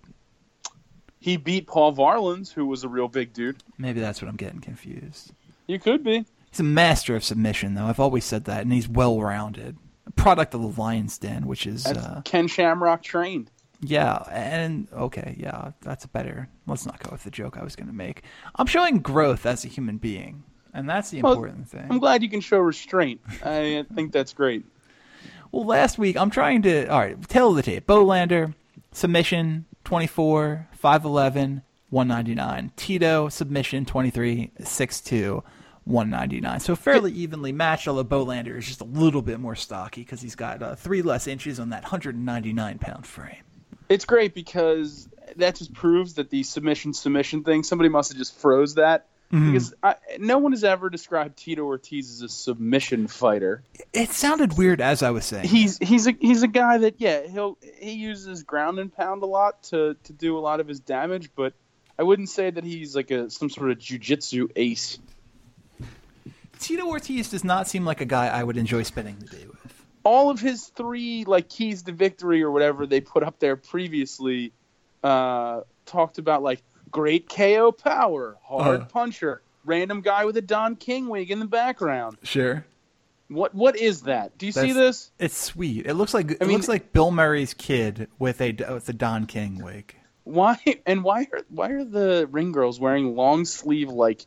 He beat Paul Varelans, who was a real big dude. Maybe that's what I'm getting confused. You could be. He's a master of submission, though. I've always said that, and he's well rounded. A product of the Lion's Den, which is uh, Ken Shamrock trained. Yeah, and okay, yeah, that's better. Let's not go with the joke I was going to make. I'm showing growth as a human being, and that's the Well, important thing. I'm glad you can show restraint. I think that's great. Well, last week I'm trying to. All right, tail of the tape. Bohlander submission 24, 5'11, 199. Tito submission 23, 6'2, 199. So fairly evenly matched. Although Bohlander is just a little bit more stocky because he's got uh, three less inches on that 199 pound frame. It's great because that just proves that the submission submission thing. Somebody must have just froze that mm-hmm. because I, no one has ever described Tito Ortiz as a submission fighter. It sounded weird as I was saying. He's he's a he's a guy that yeah he'll he uses ground and pound a lot to to do a lot of his damage, but I wouldn't say that he's like a some sort of jujitsu ace. Tito Ortiz does not seem like a guy I would enjoy spending the day with. All of his three like keys to victory or whatever they put up there previously uh, talked about like great KO power, hard Uh. puncher, random guy with a Don King wig in the background. Sure. What what is that? Do you see this? It's sweet. It looks like it mean- looks like Bill Murray's kid with a with a Don King wig. Why and why are why are the ring girls wearing long sleeve like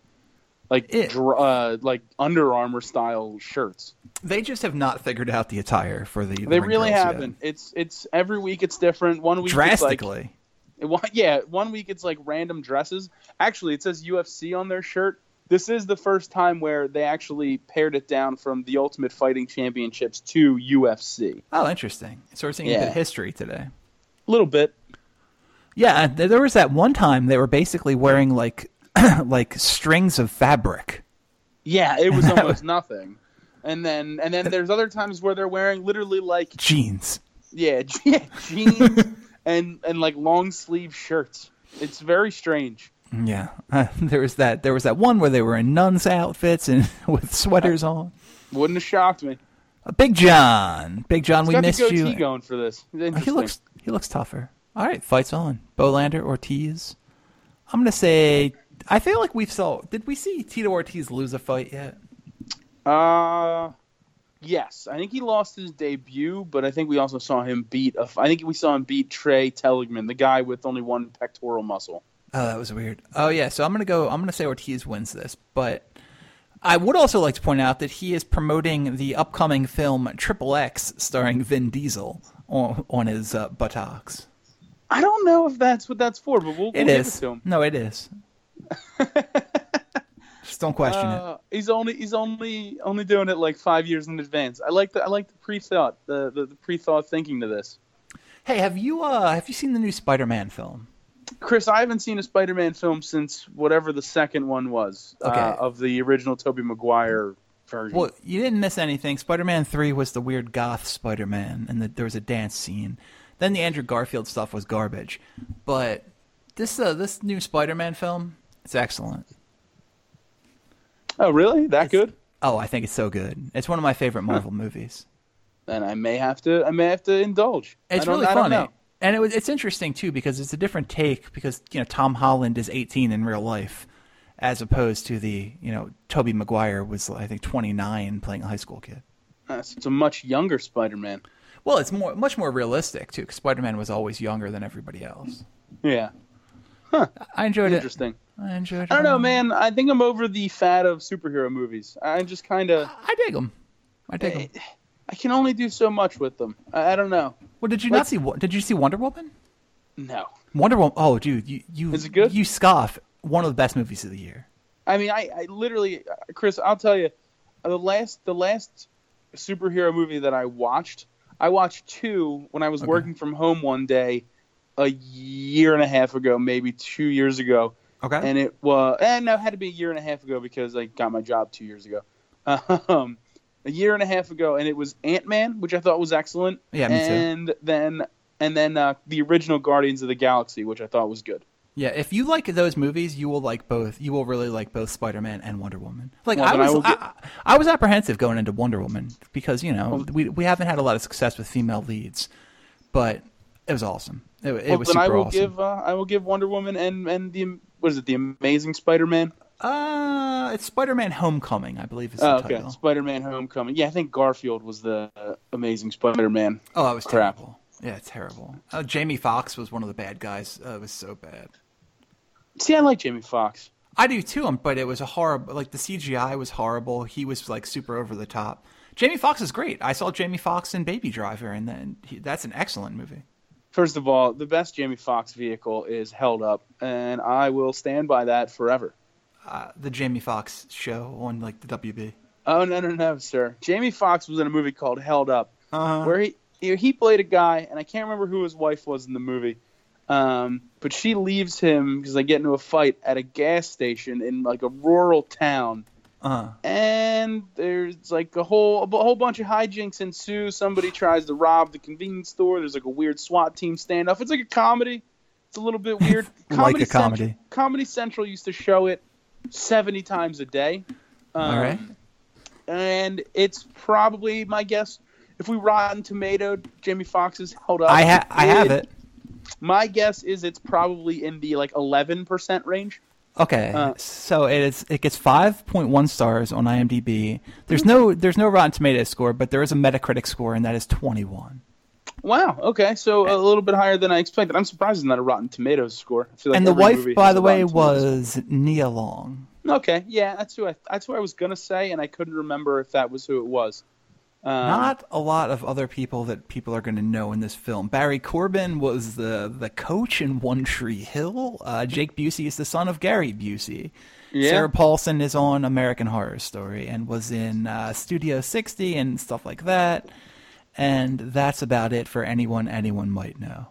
like It- dr- uh, like Under Armour style shirts? They just have not figured out the attire for the. the They really haven't. It's it's every week it's different. One week Drastically. Like, yeah, one week it's like random dresses. Actually, it says UFC on their shirt. This is the first time where they actually pared it down from the Ultimate Fighting Championships to UFC. oh, interesting. So we're seeing a bit of history today. A little bit. Yeah, there was that one time they were basically wearing like like strings of fabric. Yeah, it was almost nothing. And then and then there's other times where they're wearing literally like Jeans. yeah, yeah jeans and and like long sleeve shirts. It's very strange. Yeah, uh, there was that. There was that one where they were in nuns' outfits and with sweaters on. Wouldn't have shocked me. Uh, Big John, Big John, He's we missed you. going for this. He looks he looks tougher. All right, fights on. Bohlander, Ortiz. I'm gonna say. I feel like we've saw. Did we see Tito Ortiz lose a fight yet? Uh, yes. I think he lost his debut, but I think we also saw him beat. A, I think we saw him beat Tra Telligman, the guy with only one pectoral muscle. Oh, that was weird. Oh yeah, so I'm gonna go. I'm gonna say Ortiz wins this, but I would also like to point out that he is promoting the upcoming film Triple X, starring Vin Diesel, on, on his uh, buttocks. I don't know if that's what that's for, but we'll, we'll It is. it. No, it is. Just don't question it. Uh, he's only he's only only doing it like five years in advance. I like the I like the pre thought the, the, the pre thought thinking to this. Hey, have you uh have you seen the new Spider-Man film? Chris, I haven't seen a Spider Man film since whatever the second one was Okay. uh, of the original Tobey Maguire version. Well, you didn't miss anything. Spider-Man Three was the weird goth Spider-Man, and the, there was a dance scene. Then the Andrew Garfield stuff was garbage, but this uh, this new Spider-Man film, it's excellent. oh, really? That It's- good? Oh, I think it's so good. It's one of my favorite Marvel movies. And I may have to I may have to indulge. It's really funny, and it was it's interesting too because it's a different take because you know Tom Holland is 18 in real life, as opposed to the you know Tobey Maguire was I think 29 playing a high school kid. Uh, so it's a much younger Spider Man. Well, it's more much more realistic too. Because Spider-Man was always younger than everybody else. Yeah. Huh. I enjoyed it. Interesting. I enjoyed. I don't know, man. I think I'm over the fad of superhero movies. I just kind of I dig them. I dig them. Eh, I can only do so much with them. I, I don't know. Well, did you like- not see? Did you see Wonder Woman? No. Wonder Woman. Oh, dude, you you Is it good? You scoff. One of the best movies of the year. I mean, I, I literally, Chris, I'll tell you, the last the last superhero movie that I watched, I watched two when I was Okay. working from home one day, a year and a half ago, maybe two years ago, Okay. and it was, and no, it had to be a year and a half ago because I got my job two years ago. Um, a year and a half ago, and it was Ant Man, which I thought was excellent. Yeah, me too. And then and then uh, the original Guardians of the Galaxy, which I thought was good. yeah, if you like those movies, you will like both. You will really like both Spider-Man and Wonder Woman. Like Well, I was, I, get- I, I was apprehensive going into Wonder Woman because you know we we haven't had a lot of success with female leads, but it was awesome. It, it well, was then super I will awesome. give uh, I will give Wonder Woman and and the what is it, the Amazing Spider-Man? Uh, it's Spider-Man: Homecoming, I believe is the Oh, okay, title. Spider-Man: Homecoming. Yeah, I think Garfield was the uh, Amazing Spider-Man. Oh, it was Crap. terrible. Yeah, terrible. Uh, Jamie Foxx was one of the bad guys. Uh, it was so bad. See, I like Jamie Foxx. I do too, um, but it was a horrible. Like the CGI was horrible. He was like super over the top. Jamie Foxx is great. I saw Jamie Foxx in Baby Driver, and then he, that's an excellent movie. First of all, the best Jamie Foxx vehicle is Held Up, and I will stand by that forever. Uh, the Jamie Foxx show on like the WB. Oh no no no, sir! Jamie Foxx was in a movie called Held Up, Uh-huh. where he he he played a guy, and I can't remember who his wife was in the movie. Um, but she leaves him because they get into a fight at a gas station in like a rural town, Uh, and there's like a whole a whole bunch of hijinks ensue. Somebody tries to rob the convenience store. There's like a weird SWAT team standoff. It's like a comedy. It's a little bit weird. Like a Central- comedy. Comedy Central used to show it 70 times a day. Um, all right. and it's probably my guess if we Rotten Tomato Jamie Foxx's held up. I ha- I have it. My guess is it's probably in the like 11% range. Okay, Uh, so it is. It gets five point one stars on IMDb. There's no there's no Rotten Tomatoes score, but there is a Metacritic score, and that is twenty one. Wow. Okay, so a little bit higher than I expected. I'm surprised it's not a Rotten Tomatoes score. I feel like and the wife, by the way, was Nia Long. Okay, yeah, that's who I that's who I was gonna say, and I couldn't remember if that was who it was. Um, Not a lot of other people that people are going to know in this film. Barry Corbin was the the coach in One Tree Hill. Uh, Jake Busey is the son of Gary Busey. Yeah. Sarah Paulson is on American Horror Story and was in uh, Studio 60 and stuff like that. And that's about it for anyone anyone might know.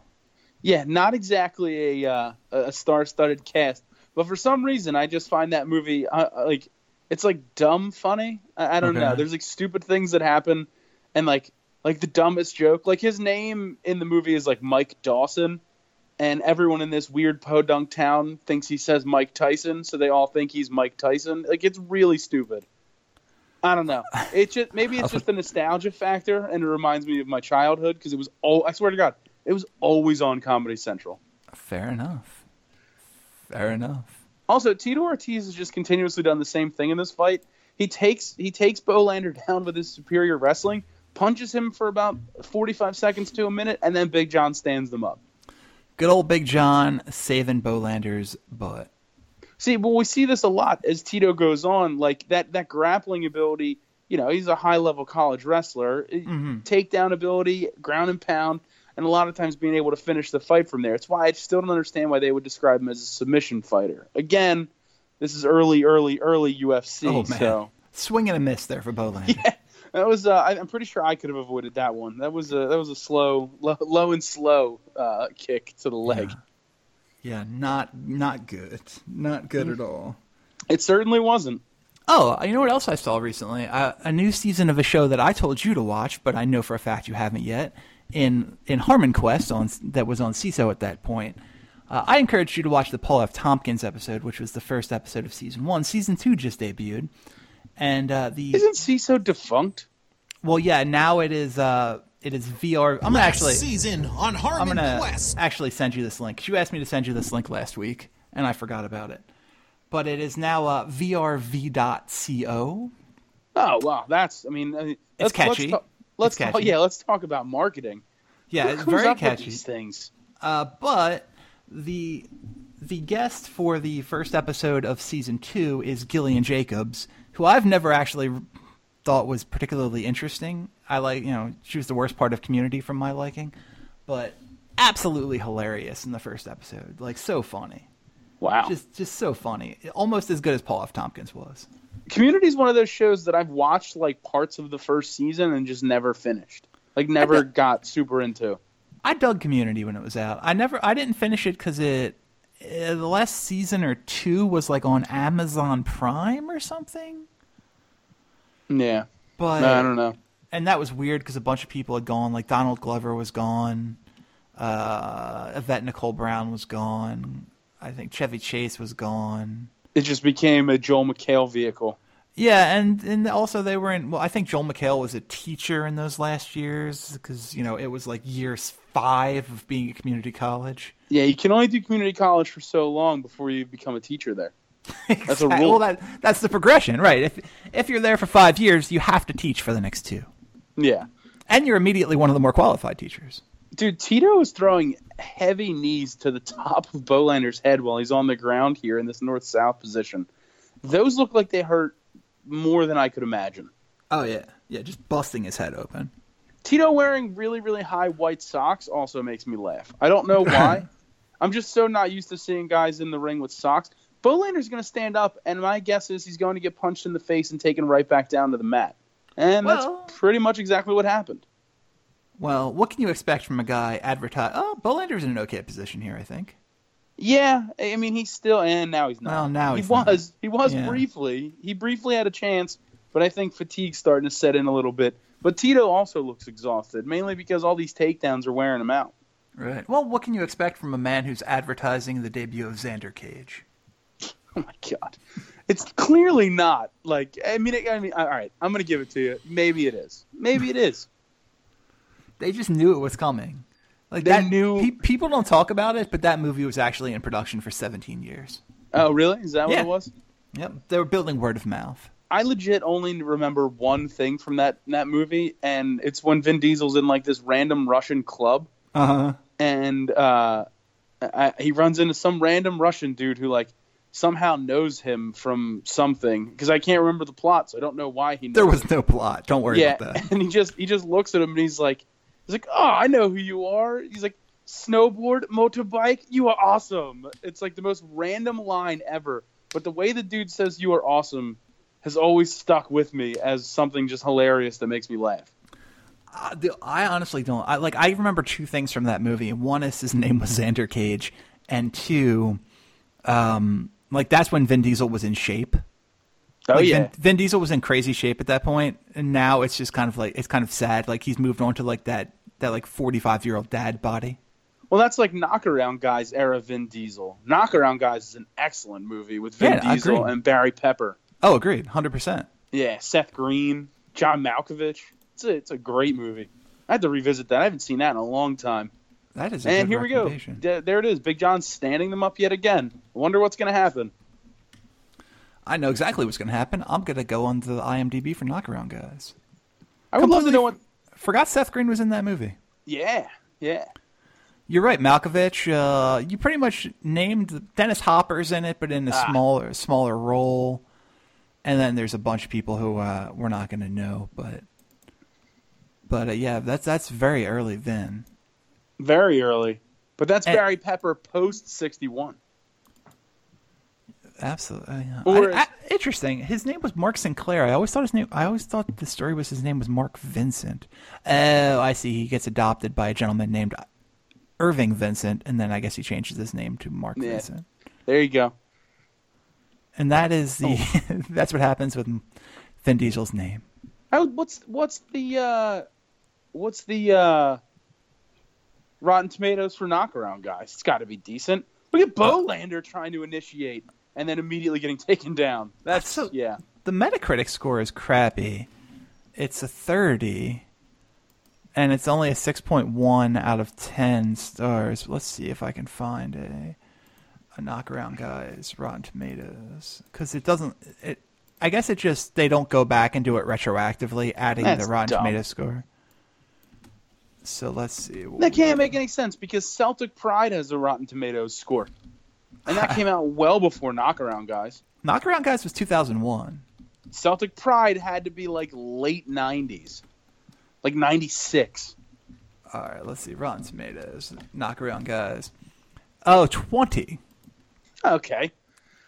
Yeah, not exactly a uh, a star-studded cast, but for some reason, I just find that movie uh, uh, like it's like dumb funny. I, I don't Okay. know. There's like stupid things that happen, and like like the dumbest joke. Like his name in the movie is like Mike Dawson, and everyone in this weird podunk town thinks he says Mike Tyson, so they all think he's Mike Tyson. Like it's really stupid. I don't know. It just maybe it's just the nostalgia factor, and it reminds me of my childhood because it was all. I swear to God, it was always on Comedy Central. Fair enough. Fair enough. Also, Tito Ortiz has just continuously done the same thing in this fight. He takes he takes Bohlander down with his superior wrestling, punches him for about 45 seconds to a minute, and then Big John stands them up. Good old Big John saving Bohlander's butt. See, well, we see this a lot as Tito goes on. Like that that grappling ability. You know, he's a high level college wrestler. Mm-hmm. Takedown ability, ground and pound, and a lot of times being able to finish the fight from there. It's why I still don't understand why they would describe him as a submission fighter. Again, this is early, early, early UFC. Oh, man. So Swing and a miss there for Bohlander. That was. Uh, I- I'm pretty sure I could have avoided that one. That was a that was a slow, low, low and slow uh, kick to the leg. Yeah, not not good. Not good at all. It certainly wasn't. Oh, you know what else I saw recently? Uh, a new season of a show that I told you to watch, but I know for a fact you haven't yet. In in Harmon Quest on that was on Seeso at that point. Uh, I encouraged you to watch the Paul F. Tompkins episode, which was the first episode of season one. Season two just debuted, and uh, the Isn't Seeso defunct? well, yeah, now it is uh, it is VR. I'm gonna actually season on Harmon I'm gonna Quest. actually send you this link. You asked me to send you this link last week, and I forgot about it. But it is now uh, vrv.co. Oh wow, that's. I mean, uh, let's, catchy. Let's, talk, let's talk- yeah, let's talk about marketing. Yeah, Who it's very catchy. these things. Uh, but the the guest for the first episode of season two is Gillian Jacobs, who I've never actually thought was particularly interesting. I like, you know, she was the worst part of Community from my liking, but absolutely hilarious in the first episode. Like so funny, Wow. just just so funny, almost as good as Paul F. Tompkins was. Community is one of those shows that I've watched like parts of the first season and just never finished. Like never got super into. I dug Community when it was out. I never, I didn't finish it because it, uh, the last season or two was like on Amazon Prime or something. Yeah. But I don't know. and that was weird because a bunch of people had gone. Like Donald Glover was gone, uh, Yvette Nicole Brown was gone. I think Chevy Chase was gone. It just became a Joel McHale vehicle. Yeah, and and also they were in. Well, I think Joel McHale was a teacher in those last years because you know it was like years five of being at community college. Yeah, you can only do community college for so long before you become a teacher there. That's a rule. Well, that that's the progression, right? If if you're there for five years, you have to teach for the next two, Yeah. and you're immediately one of the more qualified teachers. Dude, Tito is throwing heavy knees to the top of Bohlander's head while he's on the ground here in this north south position. Those look like they hurt more than I could imagine. Oh yeah, yeah, just busting his head open. Tito wearing really, really high white socks also makes me laugh. I don't know why. I'm just so not used to seeing guys in the ring with socks. Bohlander's going to stand up, and my guess is he's going to get punched in the face and taken right back down to the mat. And Well- that's pretty much exactly what happened. Well, what can you expect from a guy advertise? Oh, Bohlander's in an okay position here, I think. Yeah, I mean he's still and now he's not. Well, now he he's not. was he was Yeah. briefly. He briefly had a chance, but I think fatigue's starting to set in a little bit. But Tito also looks exhausted, mainly because all these takedowns are wearing him out. Right. Well, what can you expect from a man who's advertising the debut of Xander Cage? Oh my god, it's clearly not like. I mean, I mean, all right, I'm gonna give it to you. Maybe it is. Maybe it is. They just knew it was coming. Like They that, knew- pe- people don't talk about it, but that movie was actually in production for 17 years. Oh, really? Is that what it was? Yep, they were building word of mouth. I legit only remember one thing from that that movie, and it's when Vin Diesel's in like this random Russian club, Uh huh. and uh, I, he runs into some random Russian dude who like somehow knows him from something because I can't remember the plot, so I don't know why he. Knows There him. was no plot. Don't worry yeah, about that. and he just he just looks at him and he's like, he's like, oh, I know who you are. He's like, snowboard, motorbike, you are awesome. It's like the most random line ever, but the way the dude says you are awesome has always stuck with me as something just hilarious that makes me laugh. I honestly don't. I like. I remember two things from that movie. One is his name was Xander Cage, and two, um, like that's when Vin Diesel was in shape. Oh Like, yeah, Vin, Vin Diesel was in crazy shape at that point, and now it's just kind of like it's kind of sad. Like he's moved on to like that that like forty five year old dad body. well that's like Knockaround Guys era Vin Diesel. Knockaround Guys is an excellent movie with Vin Yeah, Diesel and Barry Pepper. Oh, agreed, hundred percent. Yeah, Seth Green, John Malkovich. It's a it's a great movie. I had to revisit that. I haven't seen that in a long time. That is a And good here we go. There it is. Big John's standing them up yet again. I wonder what's going to happen. I know exactly what's going to happen. I'm going to go on the IMDb for Knockaround Guys. I would love to know what. Forgot Seth Green was in that movie. Yeah, yeah. You're right, Malkovich. Uh, you pretty much named Dennis Hopper's in it, but in a Ah. smaller smaller role. And then there's a bunch of people who uh, we're not going to know, but but uh, yeah, that's that's very early then. Very early. But that's And- Barry Pepper post 61. Absolutely. yeah. Or I- I- interesting. His name was Mark Sinclair. I always thought his name. I always thought the story was his name was Mark Vincent. Oh, I see. He gets adopted by a gentleman named Irving Vincent, and then I guess he changes his name to Mark Yeah. Vincent. There you go. And that is the. Oh. that's what happens with Vin Diesel's name. I what's what's the uh, what's the uh, Rotten Tomatoes for knockaround guys? It's got to be decent. Look at Bolander trying to initiate and then immediately getting taken down. That's So- yeah. The Metacritic score is crappy. It's a 30, and it's only a 6.1 out of 10 stars. Let's see if I can find a a knockaround guys Rotten Tomatoes because it doesn't. It I guess it just they don't go back and do it retroactively, adding That's the Rotten dumb. Tomatoes score. So let's see. That can't make any sense because Celtic Pride has a Rotten Tomatoes score, and that came out well before knockaround guys. Knockaround guys was 2001. Celtic Pride had to be like late '90s, like '96. All right, let's see. Rotten Tomatoes, knockaround guys. Oh, 20. Okay,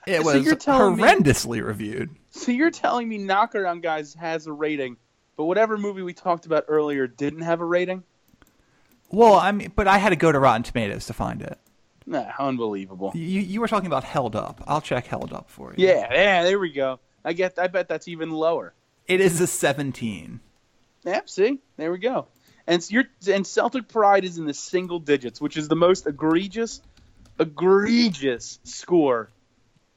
It So was you're me- horrendously reviewed. so you're telling me knockaround guys has a rating, but whatever movie we talked about earlier didn't have a rating? Well, I mean, but I had to go to Rotten Tomatoes to find it. Nah, unbelievable. You you were talking about Held Up. I'll check Held Up for you. Yeah, yeah, there we go. I get. I bet that's even lower. It is a 17. Yeah, see, there we go. And you're and Celtic Pride is in the single digits, which is the most egregious, egregious score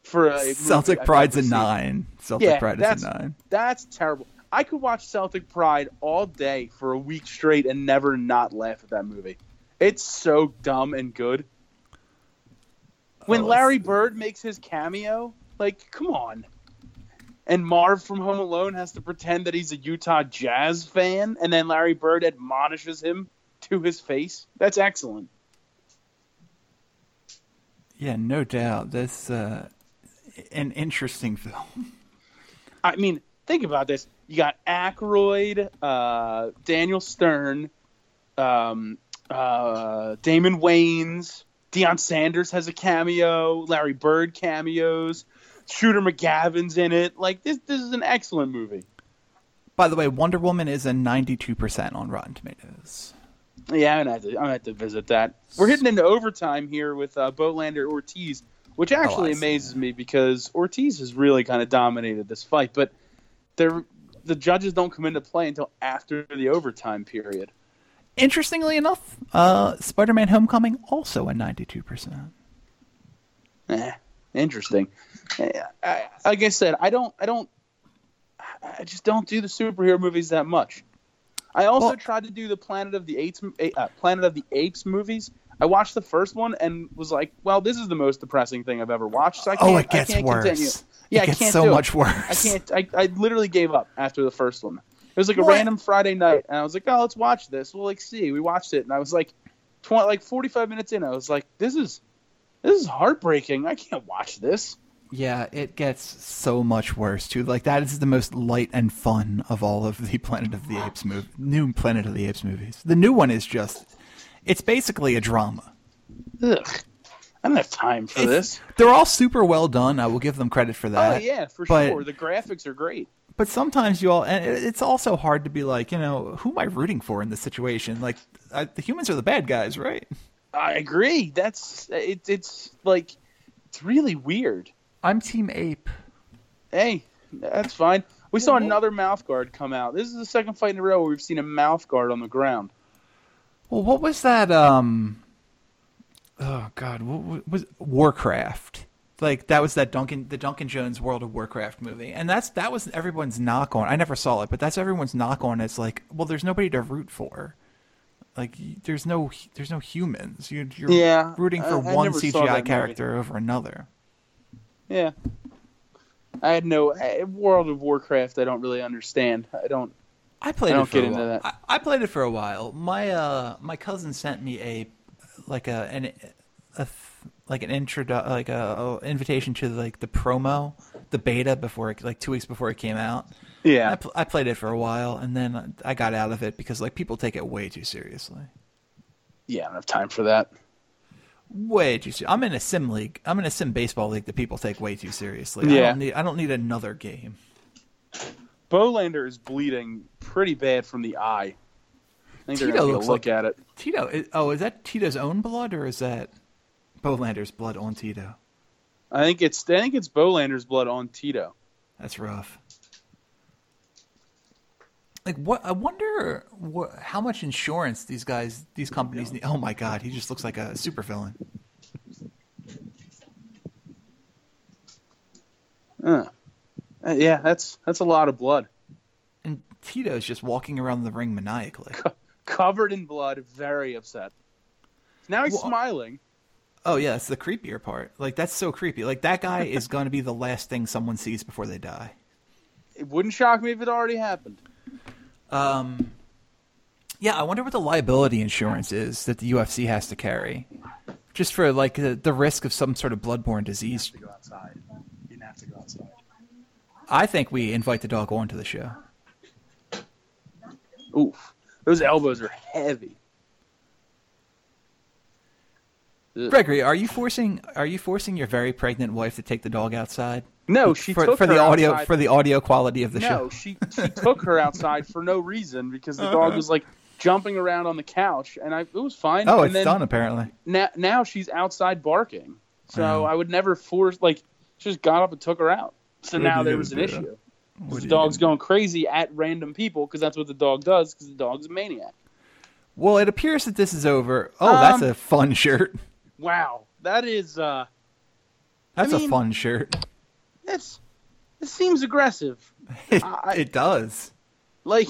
for a Celtic Pride's a 9. Celtic Yeah, Pride is a 9. that's terrible. I could watch Celtic Pride all day for a week straight and never not laugh at that movie. It's so dumb and good. When Larry Bird makes his cameo, like, come on. And Marv from Home Alone has to pretend that he's a Utah Jazz fan, and then Larry Bird admonishes him to his face. That's excellent. Yeah, no doubt. That's uh, an interesting film. I mean, think about this. You got Aykroyd, uh, Daniel Stern, um, uh, Damon Wayans, Deion Sanders has a cameo, Larry Bird cameos, Shooter McGavin's in it. Like this, this is an excellent movie. By the way, Wonder Woman is a 92% on Rotten Tomatoes. Yeah, I'm gonna have to, I'm gonna have to visit that. We're hitting into overtime here with uh, Bohlander Ortiz, which actually Oh, amazes me because Ortiz has really kind of dominated this fight, but the judges don't come into play until after the overtime period. Interestingly enough, uh, Spider-Man: Homecoming also a 92%. Eh, interesting. Eh, I, like I said, I don't, I don't, I just don't do the superhero movies that much. I also Well- tried to do the Planet of the Apes, uh, Planet of the Apes movies. I watched the first one and was like, "Well, this is the most depressing thing I've ever watched." So I can't, Oh, it gets I can't worse. Continue. It Yeah, gets I can't so do it. much worse. I can't. I, I literally gave up after the first one. It was like a What? random Friday night, and I was like, "Oh, let's watch this." We'll like see. We watched it, and I was like, twenty, like forty-five minutes in, I was like, "This is, this is heartbreaking. I can't watch this." Yeah, it gets so much worse too. Like that is the most light and fun of all of the Planet of the Apes movie, new Planet of the Apes movies. The new one is just, it's basically a drama. Ugh. I don't have time for It's- this. They're all super well done. I will give them credit for oh, that. Oh yeah, for but- sure. The graphics are great. But sometimes you all, and it's also hard to be like, you know, who am I rooting for in this situation? Like, I, the humans are the bad guys, right? I agree. That's it, it's like it's really weird. I'm Team Ape. Hey, that's fine. We saw another mouth guard come out. This is the second fight in a row where we've seen a mouth guard on the ground. Well, what was that? Um, oh God, what, what was Warcraft? Like that was that Duncan, the Duncan Jones World of Warcraft movie, and that's that was everyone's knock on. I never saw it, but that's everyone's knock on. It's like, well, there's nobody to root for. Like, there's no, there's no humans. You're, you're Yeah, rooting for I- I one that CGI movie. character over another. Yeah. I had no eh, World of Warcraft. I don't really understand. I don't. I played I don't get into that. I, I played it for a while. My uh, my cousin sent me a like a an a th- like an intro like a, a invitation to like the promo, the beta before it, like two weeks before it came out. I, Yeah. pl- I played it for a while and then I got out of it because like people take it way too seriously. Yeah. I don't have time for that. Way too. ser- I'm in a sim league. I'm in a sim baseball league that people take way too seriously. I Yeah. don't need. I don't need another game. Bohlander is bleeding pretty bad from the eye. I think Tito gonna take a looks look like- at it. Tito. Oh, is that Tito's own blood or is that Bohlander's blood on Tito? I think it's I think it's Bohlander's blood on Tito. That's rough. Like what? I wonder what, how much insurance these guys, these companies need. Oh my god, he just looks like a super villain. uh, yeah, that's that's a lot of blood. And Tito's just walking around the ring maniacally. Covered in blood, very upset. Now he's Well- smiling. Oh yeah, that's the creepier part. Like that's so creepy. Like that guy is going to be the last thing someone sees before they die. It wouldn't shock me if it already happened. Um, yeah, I wonder what the liability insurance is that the UFC has to carry, just for like the, the risk of some sort of bloodborne disease. go outside. You didn't have to go outside. I think we invite the dog onto the show. Oof, those elbows are heavy. Ugh. Gregory, are you forcing are you forcing your very pregnant wife to take the dog outside? No, she for, took for her the audio outside. for the audio quality of the no, show. she she took her outside for no reason because the dog was like jumping around on the couch, and I it was fine. Oh, and it's done apparently. Now, now she's outside barking, so. I would never force like she just got up and took her out. So now there was an issue. The dog's gonna going crazy at random people because that's what the dog does. Because the dog's a maniac. Well, it appears that this is over. Oh, that's Um, a fun shirt. Wow, that is uh, That's mean- a fun shirt. it's it seems aggressive. It, I- it does. Like,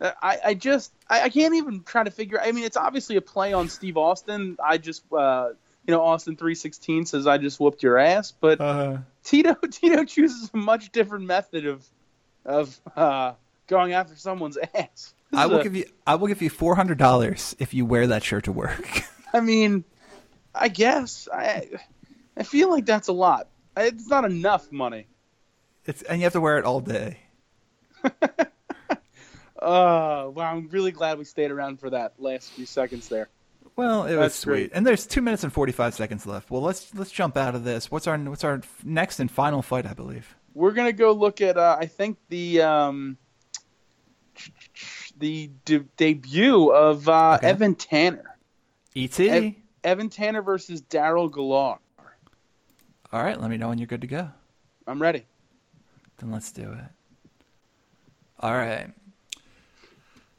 I I just I, I can't even try to figure. I mean, it's obviously a play on Steve Austin. I just uh, you know, Austin three sixteen says I just whooped your ass, but Uh, Tito Tito chooses a much different method of of uh, going after someone's ass. I will a- give you I will give you four hundred dollars if you wear that shirt to work. I mean, I guess I I feel like that's a lot. It's not enough money. It's and you have to wear it all day. Uh, wow, I'm really glad we stayed around for that last few seconds there. Well, it was sweet. great. And there's two minutes and forty five seconds left. Well, let's let's jump out of this. What's our what's our next and final fight? I believe. We're gonna go look at uh, I think the um, the de- debut of uh, Okay. Evan Tanner. Et. Ev- Evan Tanner versus Darrel Gholar. all right, let me know when you're good to go. I'm ready. Then let's do it. All right.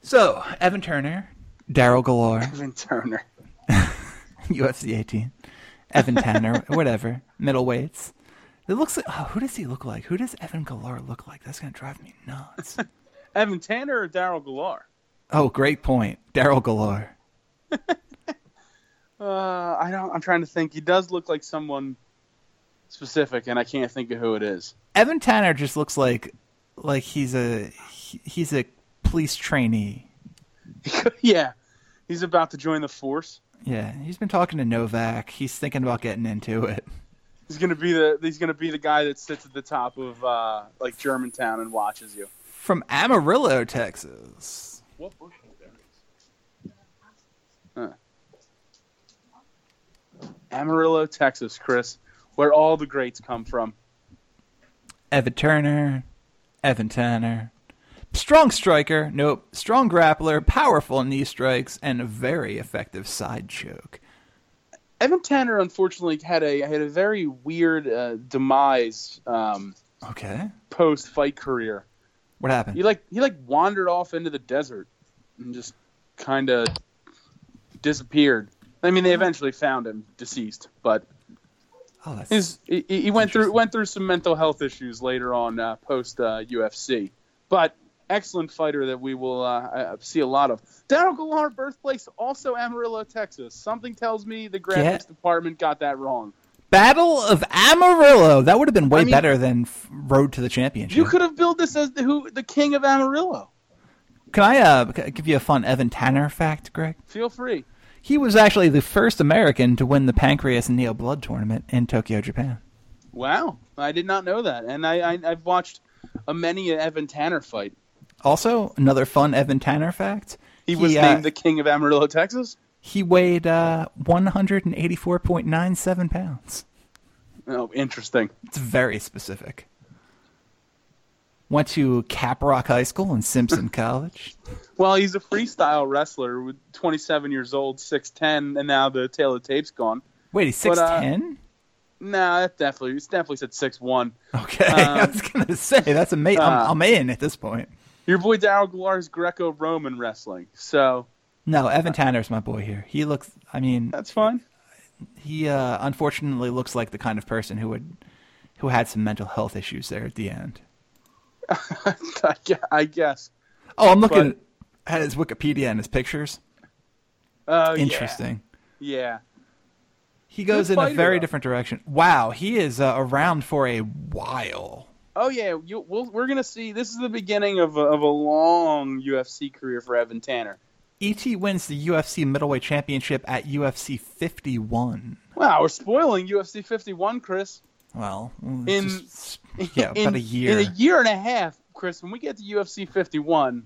So Evan Turner, Daryl Galore, Evan Turner. UFC 18, Evan Tanner, whatever, middleweights. It looks like oh, who does he look like? Who does Evan Galore look like? That's gonna drive me nuts. Evan Tanner or Darrel Gholar? Oh, great point. Daryl Galore. Uh, I don't. I'm trying to think. He does look like someone specific, and I can't think of who it is. Evan Tanner just looks like like he's a he's a police trainee. yeah, he's about to join the force. Yeah, he's been talking to Novak. He's thinking about getting into it. He's gonna be the he's gonna be the guy that sits at the top of uh, like Germantown and watches you. From Amarillo, Texas. What bush Huh. Amarillo, Texas, Chris, where all the greats come from. Evan Turner, Evan Tanner. Strong striker, nope. Strong grappler, powerful knee strikes, and a very effective side choke. Evan Tanner, unfortunately, had a had a very weird uh, demise um, Okay. post fight career. What happened? He like he like wandered off into the desert and just kind of disappeared. I mean, they eventually found him deceased, but oh, that's his he, he went through went through some mental health issues later on uh, post uh, UFC. But excellent fighter that we will uh, see a lot of. Darrel Gholar, birthplace also Amarillo, Texas. Something tells me the graphics department got that wrong. Battle of Amarillo. That would have been way I mean- better than Road to the Championship. You could have billed this as the who the king of Amarillo. Can I uh, give you a fun Evan Tanner fact, Greg? Feel free. He was actually the first American to win the Pancrase and Neo Blood tournament in Tokyo, Japan. Wow, I did not know that, and I, I I've watched a many Evan Tanner fight. Also, another fun Evan Tanner fact. He was uh, named the king of Amarillo, Texas. He weighed uh, 184.97 pounds. Oh, interesting. It's very specific. Went to Caprock High School and Simpson College. Well, he's a freestyle wrestler with 27 years old, 6'10", and now the tail of the tape's gone. Wait, he's But, uh, 6'10"? Nah, that definitely, it's definitely said 6'1". okay, I um, was going to say, that's amazing. uh, I'm, I'm in at this point. Your boy Darrel Gholar is Greco-Roman wrestling, so No, Evan Tanner's my boy here. He looks, I mean, that's fine. he uh, unfortunately looks like the kind of person who would, who had some mental health issues there at the end. I guess. Oh, I'm looking But- at his Wikipedia and his pictures. Oh, yeah. Interesting. Yeah. He goes Good in a very though. different direction. Wow, he is uh, around for a while. Oh yeah, you, we'll, we're gonna see. This is the beginning of a, of a long UFC career for Evan Tanner. ET wins the UFC middleweight championship at UFC 51. Wow, we're spoiling UFC 51, Chris. Well, mm, In- just- yeah, in, about a year. In a year and a half, Chris. When we get to UFC 51,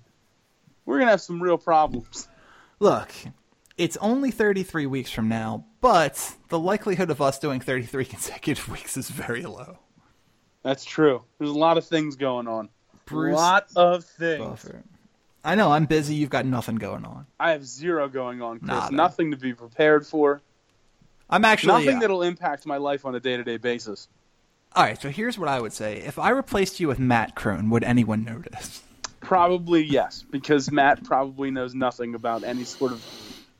we're gonna have some real problems. Look, it's only 33 weeks from now, but the likelihood of us doing 33 consecutive weeks is very low. That's true. There's a lot of things going on. Bruce a lot of things. Buffer. I know I'm busy. You've got nothing going on. I have zero going on, Chris. Nada. Nothing to be prepared for. I'm actually Nothing uh, that'll impact my life on a day-to-day basis. all right. So here's what I would say: if I replaced you with Matt Crone, would anyone notice? Probably yes, because Matt probably knows nothing about any sort of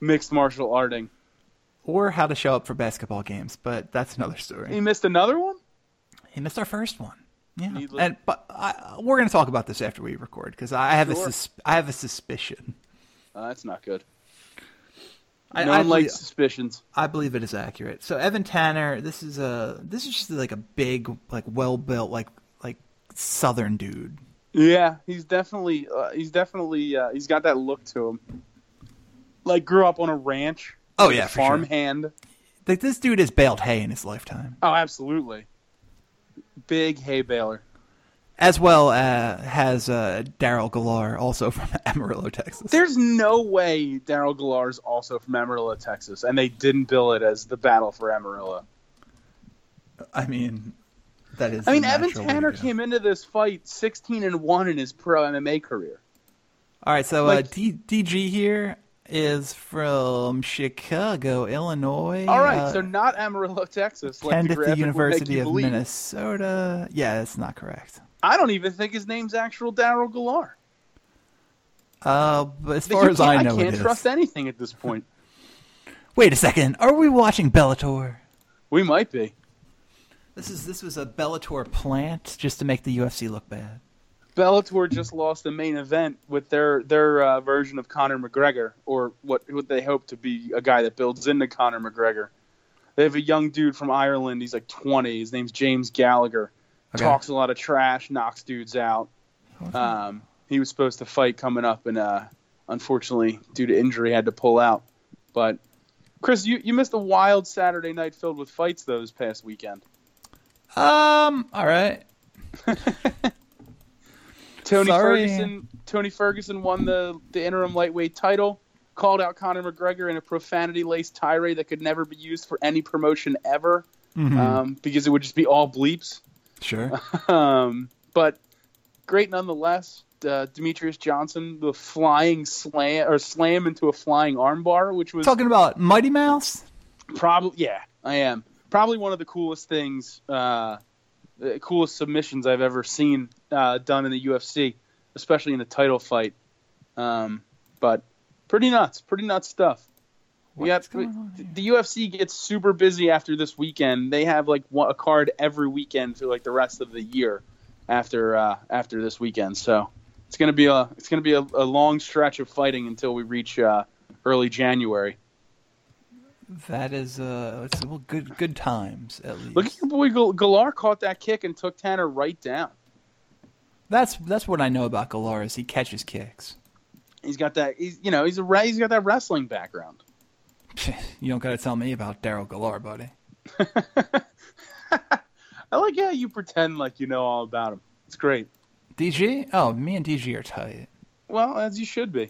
mixed martial arting. Or how to show up for basketball games? But that's another story. He missed another one. He missed our first one. Yeah, Needless- and but I, we're going to talk about this after we record because I have a Sure. sus- I have a suspicion. Uh, that's not good. I, no I, one believe, likes suspicions. I believe it is accurate. So Evan Tanner, this is a this is just like a big, like well built, like like Southern dude. Yeah, he's definitely uh, he's definitely uh, he's got that look to him. Like grew up on a ranch. Oh, like yeah, a sure. farm hand. Like this dude has baled hay in his lifetime, Oh, absolutely. Big hay baler. As well uh, has uh, Darrel Gholar, also from Amarillo, Texas. There's no way Darrel Gholar is also from Amarillo, Texas, and they didn't bill it as the battle for Amarillo. I mean, that is. I mean, Evan natural way to Tanner came into this fight 16 and one in his pro MMA career. All right, so like- uh, D- DG here is from Chicago, Illinois. All right, uh, so not Amarillo, Texas. Like attended the, the make University of believe. Minnesota. Yeah, that's not correct. I don't even think his name's actual Darrel Gholar. Uh, but as far as I know, I can't trust anything at this point. Wait a second. Are we watching Bellator? We might be. This is this was a Bellator plant just to make the UFC look bad. Bellator just lost the main event with their their uh, version of Conor McGregor, or what what they hope to be a guy that builds into Conor McGregor. They have a young dude from Ireland. He's like 20. His name's James Gallagher. Okay. Talks a lot of trash, knocks dudes out. Um, he was supposed to fight coming up, and uh, unfortunately, due to injury, had to pull out. But Chris, you, you missed a wild Saturday night filled with fights though this past weekend. Um, all right. Tony Sorry. Ferguson. Tony Ferguson won the the interim lightweight title. Called out Conor McGregor in a profanity-laced tirade that could never be used for any promotion ever, um, because it would just be all bleeps. Sure. Um, but great nonetheless. Uh, Demetrious Johnson, the flying slam or slam into a flying armbar, which was Talking about Mighty Mouse. probably yeah, I am probably one of the coolest things, uh, the coolest submissions I've ever seen uh, done in the UFC, especially in a title fight. Um, but pretty nuts, pretty nuts stuff. We got What's going on the UFC gets super busy after this weekend. They have like one, a card every weekend for like the rest of the year after uh, after this weekend. So it's gonna be a it's gonna be a, a long stretch of fighting until we reach uh, early January. That is uh, it's, well, good good times at least. Look at your boy Gal- Gholar caught that kick and took Tanner right down. That's that's what I know about Gholar is he catches kicks. He's got that. He's you know he's a re- he's got that wrestling background. You don't got to tell me about Darrel Gholar, buddy. I like how you pretend like you know all about him. It's great. DG? Oh, me and DG are tight. Well, as you should be.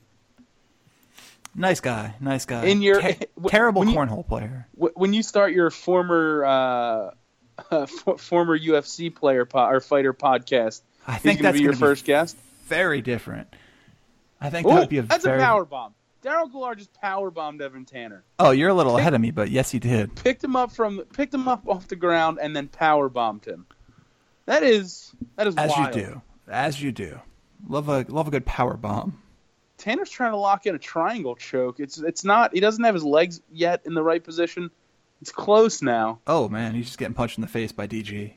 Nice guy, nice guy. In your- Te- wh- terrible you- cornhole player. Wh- When you start your former uh, f- former UFC player po- or fighter podcast, I think that's be your first guest. Very different. I think Ooh, that would be a that's very. a power bomb. Darrel Gholar just power bombed Evan Tanner. Oh, you're a little ahead of me, but yes, he did. Picked him up from picked him up off the ground and then power bombed him. That is that is As wild. you do, as you do. Love a love a good power bomb. Tanner's trying to lock in a triangle choke. It's it's not. He doesn't have his legs yet in the right position. It's close now. Oh man, he's just getting punched in the face by DG.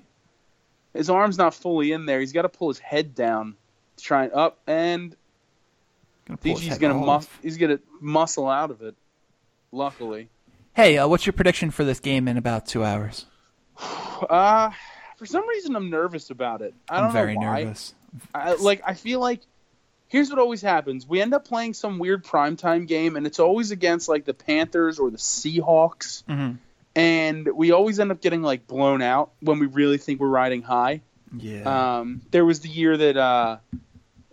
His arm's not fully in there. He's got to pull his head down to try and up, and Gonna pull DG's gonna off. he's gonna muscle out of it. Luckily, Hey, uh, what's your prediction for this game in about two hours? uh, for some reason I'm nervous about it. I don't I'm very know why. nervous. I, like I feel like here's what always happens. We end up playing some weird primetime game, and it's always against like the Panthers or the Seahawks, Mhm. and we always end up getting like blown out when we really think we're riding high. Yeah. Um, there was the year that uh,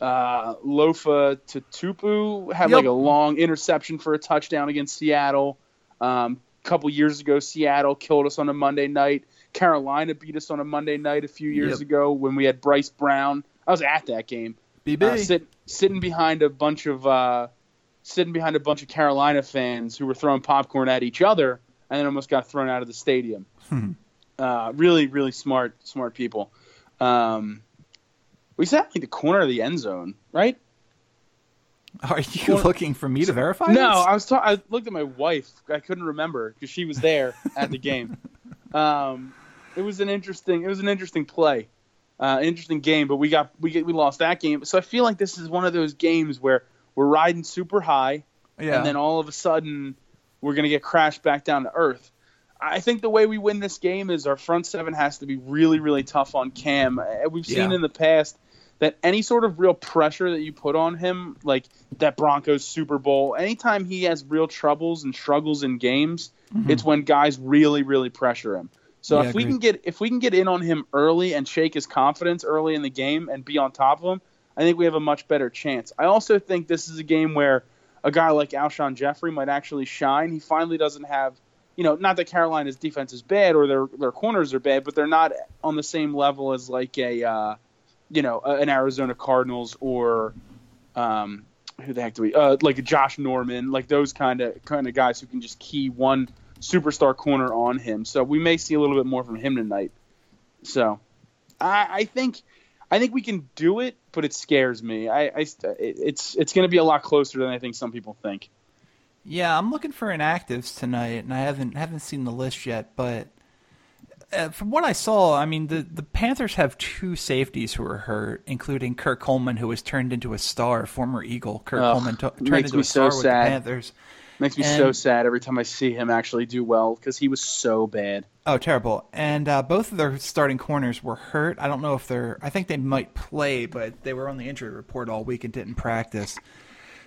uh, Lofa Tatupu had Yep. like a long interception for a touchdown against Seattle. Um, a couple years ago, Seattle killed us on a Monday night. Carolina beat us on a Monday night a few years Yep. ago when we had Bryce Brown. I was at that game, BB. uh, sit, sitting behind a bunch of uh, sitting behind a bunch of Carolina fans who were throwing popcorn at each other, and then almost got thrown out of the stadium. uh, really, really smart, smart people. Um, we sat like the corner of the end zone, right? Are you looking for me to verify? No, this? I was. Ta- I looked at my wife. I couldn't remember because she was there at the game. Um, it was an interesting. It was an interesting play, uh, interesting game. But we got we get, we lost that game. So I feel like this is one of those games where we're riding super high, yeah. and then all of a sudden we're gonna get crashed back down to earth. I think the way we win this game is our front seven has to be really, really tough on Cam. We've seen Yeah. in the past that any sort of real pressure that you put on him, like that Broncos Super Bowl, anytime he has real troubles and struggles in games, it's when guys really, really pressure him. So Mm-hmm. Yeah, if we can get if we can get in on him early and shake his confidence early in the game and be on top of him, I think we have a much better chance. I also think this is a game where a guy like Alshon Jeffery might actually shine. He finally doesn't have, you know, not that Carolina's defense is bad or their their corners are bad, but they're not on the same level as like a, uh, you know, an Arizona Cardinals or, um, who the heck do we, uh, like a Josh Norman, like those kind of kind of guys who can just key one superstar corner on him. So we may see a little bit more from him tonight. So, I, I think. I think we can do it, but it scares me. I, I it's it's going to be a lot closer than I think some people think. Yeah, I'm looking for inactives tonight, and I haven't haven't seen the list yet. But uh, from what I saw, I mean the the Panthers have two safeties who are hurt, including Kurt Coleman, who was turned into a star, former Eagle. Kurt Ugh, Coleman t- turned makes into me a star so with the sad. Panthers. Makes me so sad every time I see him actually do well because he was so bad. Oh, terrible! And uh, both of their starting corners were hurt. I don't know if they're. I think they might play, but they were on the injury report all week and didn't practice.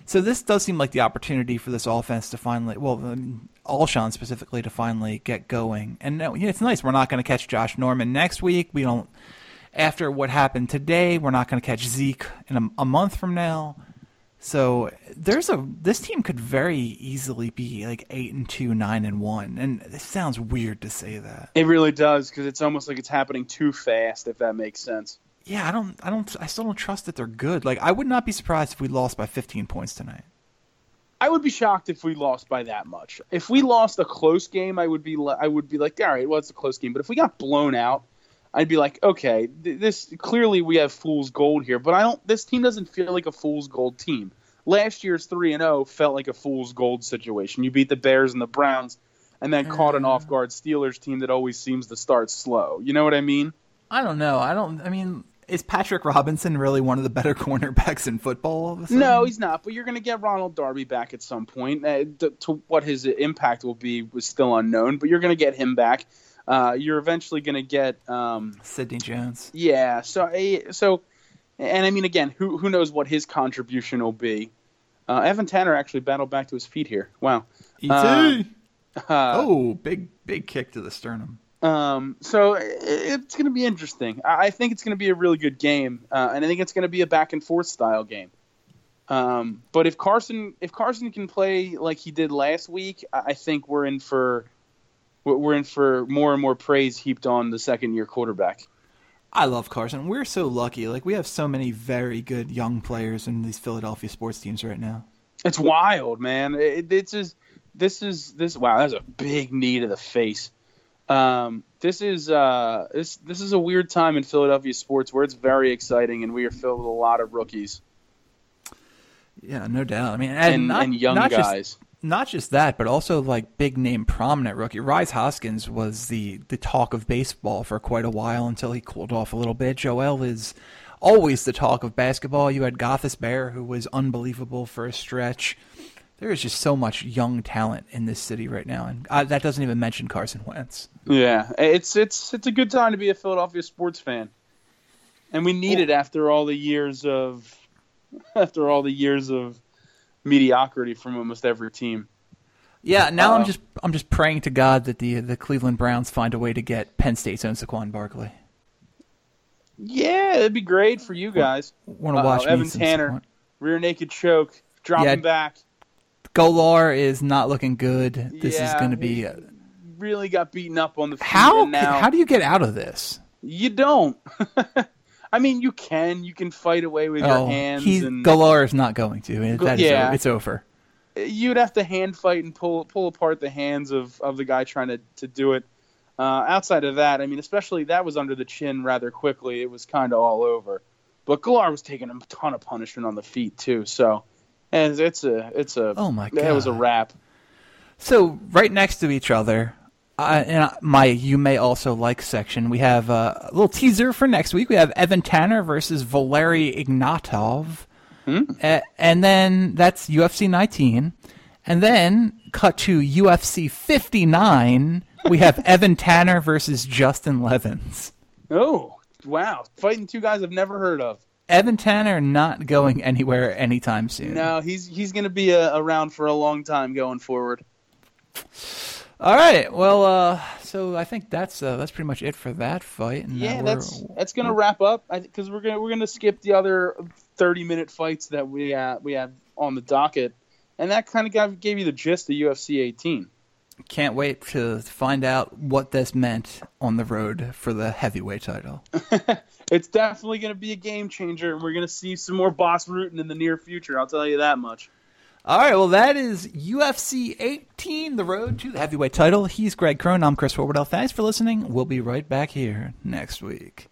So this does seem like the opportunity for this offense to finally, well, um, Alshon specifically to finally get going. And it's nice. We're not going to catch Josh Norman next week. We don't. After what happened today, we're not going to catch Zeke in a, a month from now. So there's a this team could very easily be like eight and two, nine and one, and it sounds weird to say that. It really does because it's almost like it's happening too fast. If that makes sense. Yeah, I don't, I don't, I still don't trust that they're good. Like I would not be surprised if we lost by 15 points tonight. I would be shocked if we lost by that much. If we lost a close game, I would be I would be like, all right, well, it's a close game. But if we got blown out, I'd be like, okay, this clearly we have fool's gold here. But I don't. This team doesn't feel like a fool's gold team. Last year's three and zero felt like a fool's gold situation. You beat the Bears and the Browns, and then caught an off guard Steelers team that always seems to start slow. You know what I mean? I don't know. I don't. I mean, is Patrick Robinson really one of the better cornerbacks in football? All of a sudden? No, he's not. But you're going to get Ronald Darby back at some point. Uh, to, to what his impact will be was still unknown. But you're going to get him back. Uh, you're eventually going to get, um, Sidney Jones. yeah. So, uh, so, and I mean, again, who who knows what his contribution will be? Uh, Evan Tanner actually battled back to his feet here. Wow. Et. Uh, oh, big, big kick to the sternum. Um, so it's going to be interesting. I I think it's going to be a really good game, uh, and I think it's going to be a back and forth style game. Um, but if Carson if Carson can play like he did last week, I I think we're in for we're we're in for more and more praise heaped on the second year quarterback. I love Carson. We're so lucky. Like we have so many very good young players in these Philadelphia sports teams right now. It's wild, man. It, it's just this is this wow. That's a big knee to the face. Um, this is uh, this this is a weird time in Philadelphia sports where it's very exciting and we are filled with a lot of rookies Yeah, no doubt. I mean, and, and, not, and young not just- guys. not just that, but also like big name prominent rookie. Rhys Hoskins was the the talk of baseball for quite a while until he cooled off a little bit. Joel is always the talk of basketball. You had Gostisbehere, who was unbelievable for a stretch. There is just so much young talent in this city right now, and uh, that doesn't even mention Carson Wentz. Yeah, it's it's it's a good time to be a Philadelphia sports fan, and we need it after all the years of after all the years of mediocrity from almost every team. Yeah, now I'm Uh, just I'm just praying to God that the the Cleveland Browns find a way to get Penn State's own Saquon Barkley. Yeah, it'd be great for you guys. Want to watch me Evan Tanner. Rear naked choke, dropping Yeah. back. Gholar is not looking good. This is going to be he really got beaten up on the how now how do you get out of this? you don't? I mean, you can. You can fight away with your hands, Oh, he and Gholar is not going to. That is yeah. o- it's over. you'd have to hand fight and pull pull apart the hands of, of the guy trying to, to do it. Uh, outside of that, I mean, especially that was under the chin rather quickly. It was kind of all over. But Gholar was taking a ton of punishment on the feet too. So, and it's a it's a Oh, my god, that was a wrap. So right next to each other, uh, in my you may also like section, we have uh, a little teaser for next week. We have Evan Tanner versus Valery Ignatov, A- and then that's UFC 19, and then cut to UFC 59. We have Evan Tanner versus Justin Levens. Oh wow, fighting two guys I've never heard of. Evan Tanner not going anywhere anytime soon. No, he's he's going to be uh around for a long time going forward. All right. Well, uh, so I think that's uh, that's pretty much it for that fight. And, Yeah, that's that's gonna wrap up because we're gonna we're gonna skip the other thirty minute fights that we uh, we have on the docket, and that kind of gave you the gist of UFC 18. Can't wait to find out what this meant on the road for the heavyweight title. It's definitely gonna be a game changer, and we're gonna see some more Bas Rutten in the near future. I'll tell you that much. All right, well, that is UFC 18, the road to the heavyweight title. He's Greg Crone. I'm Chris Forwardell. Thanks for listening. We'll be right back here next week.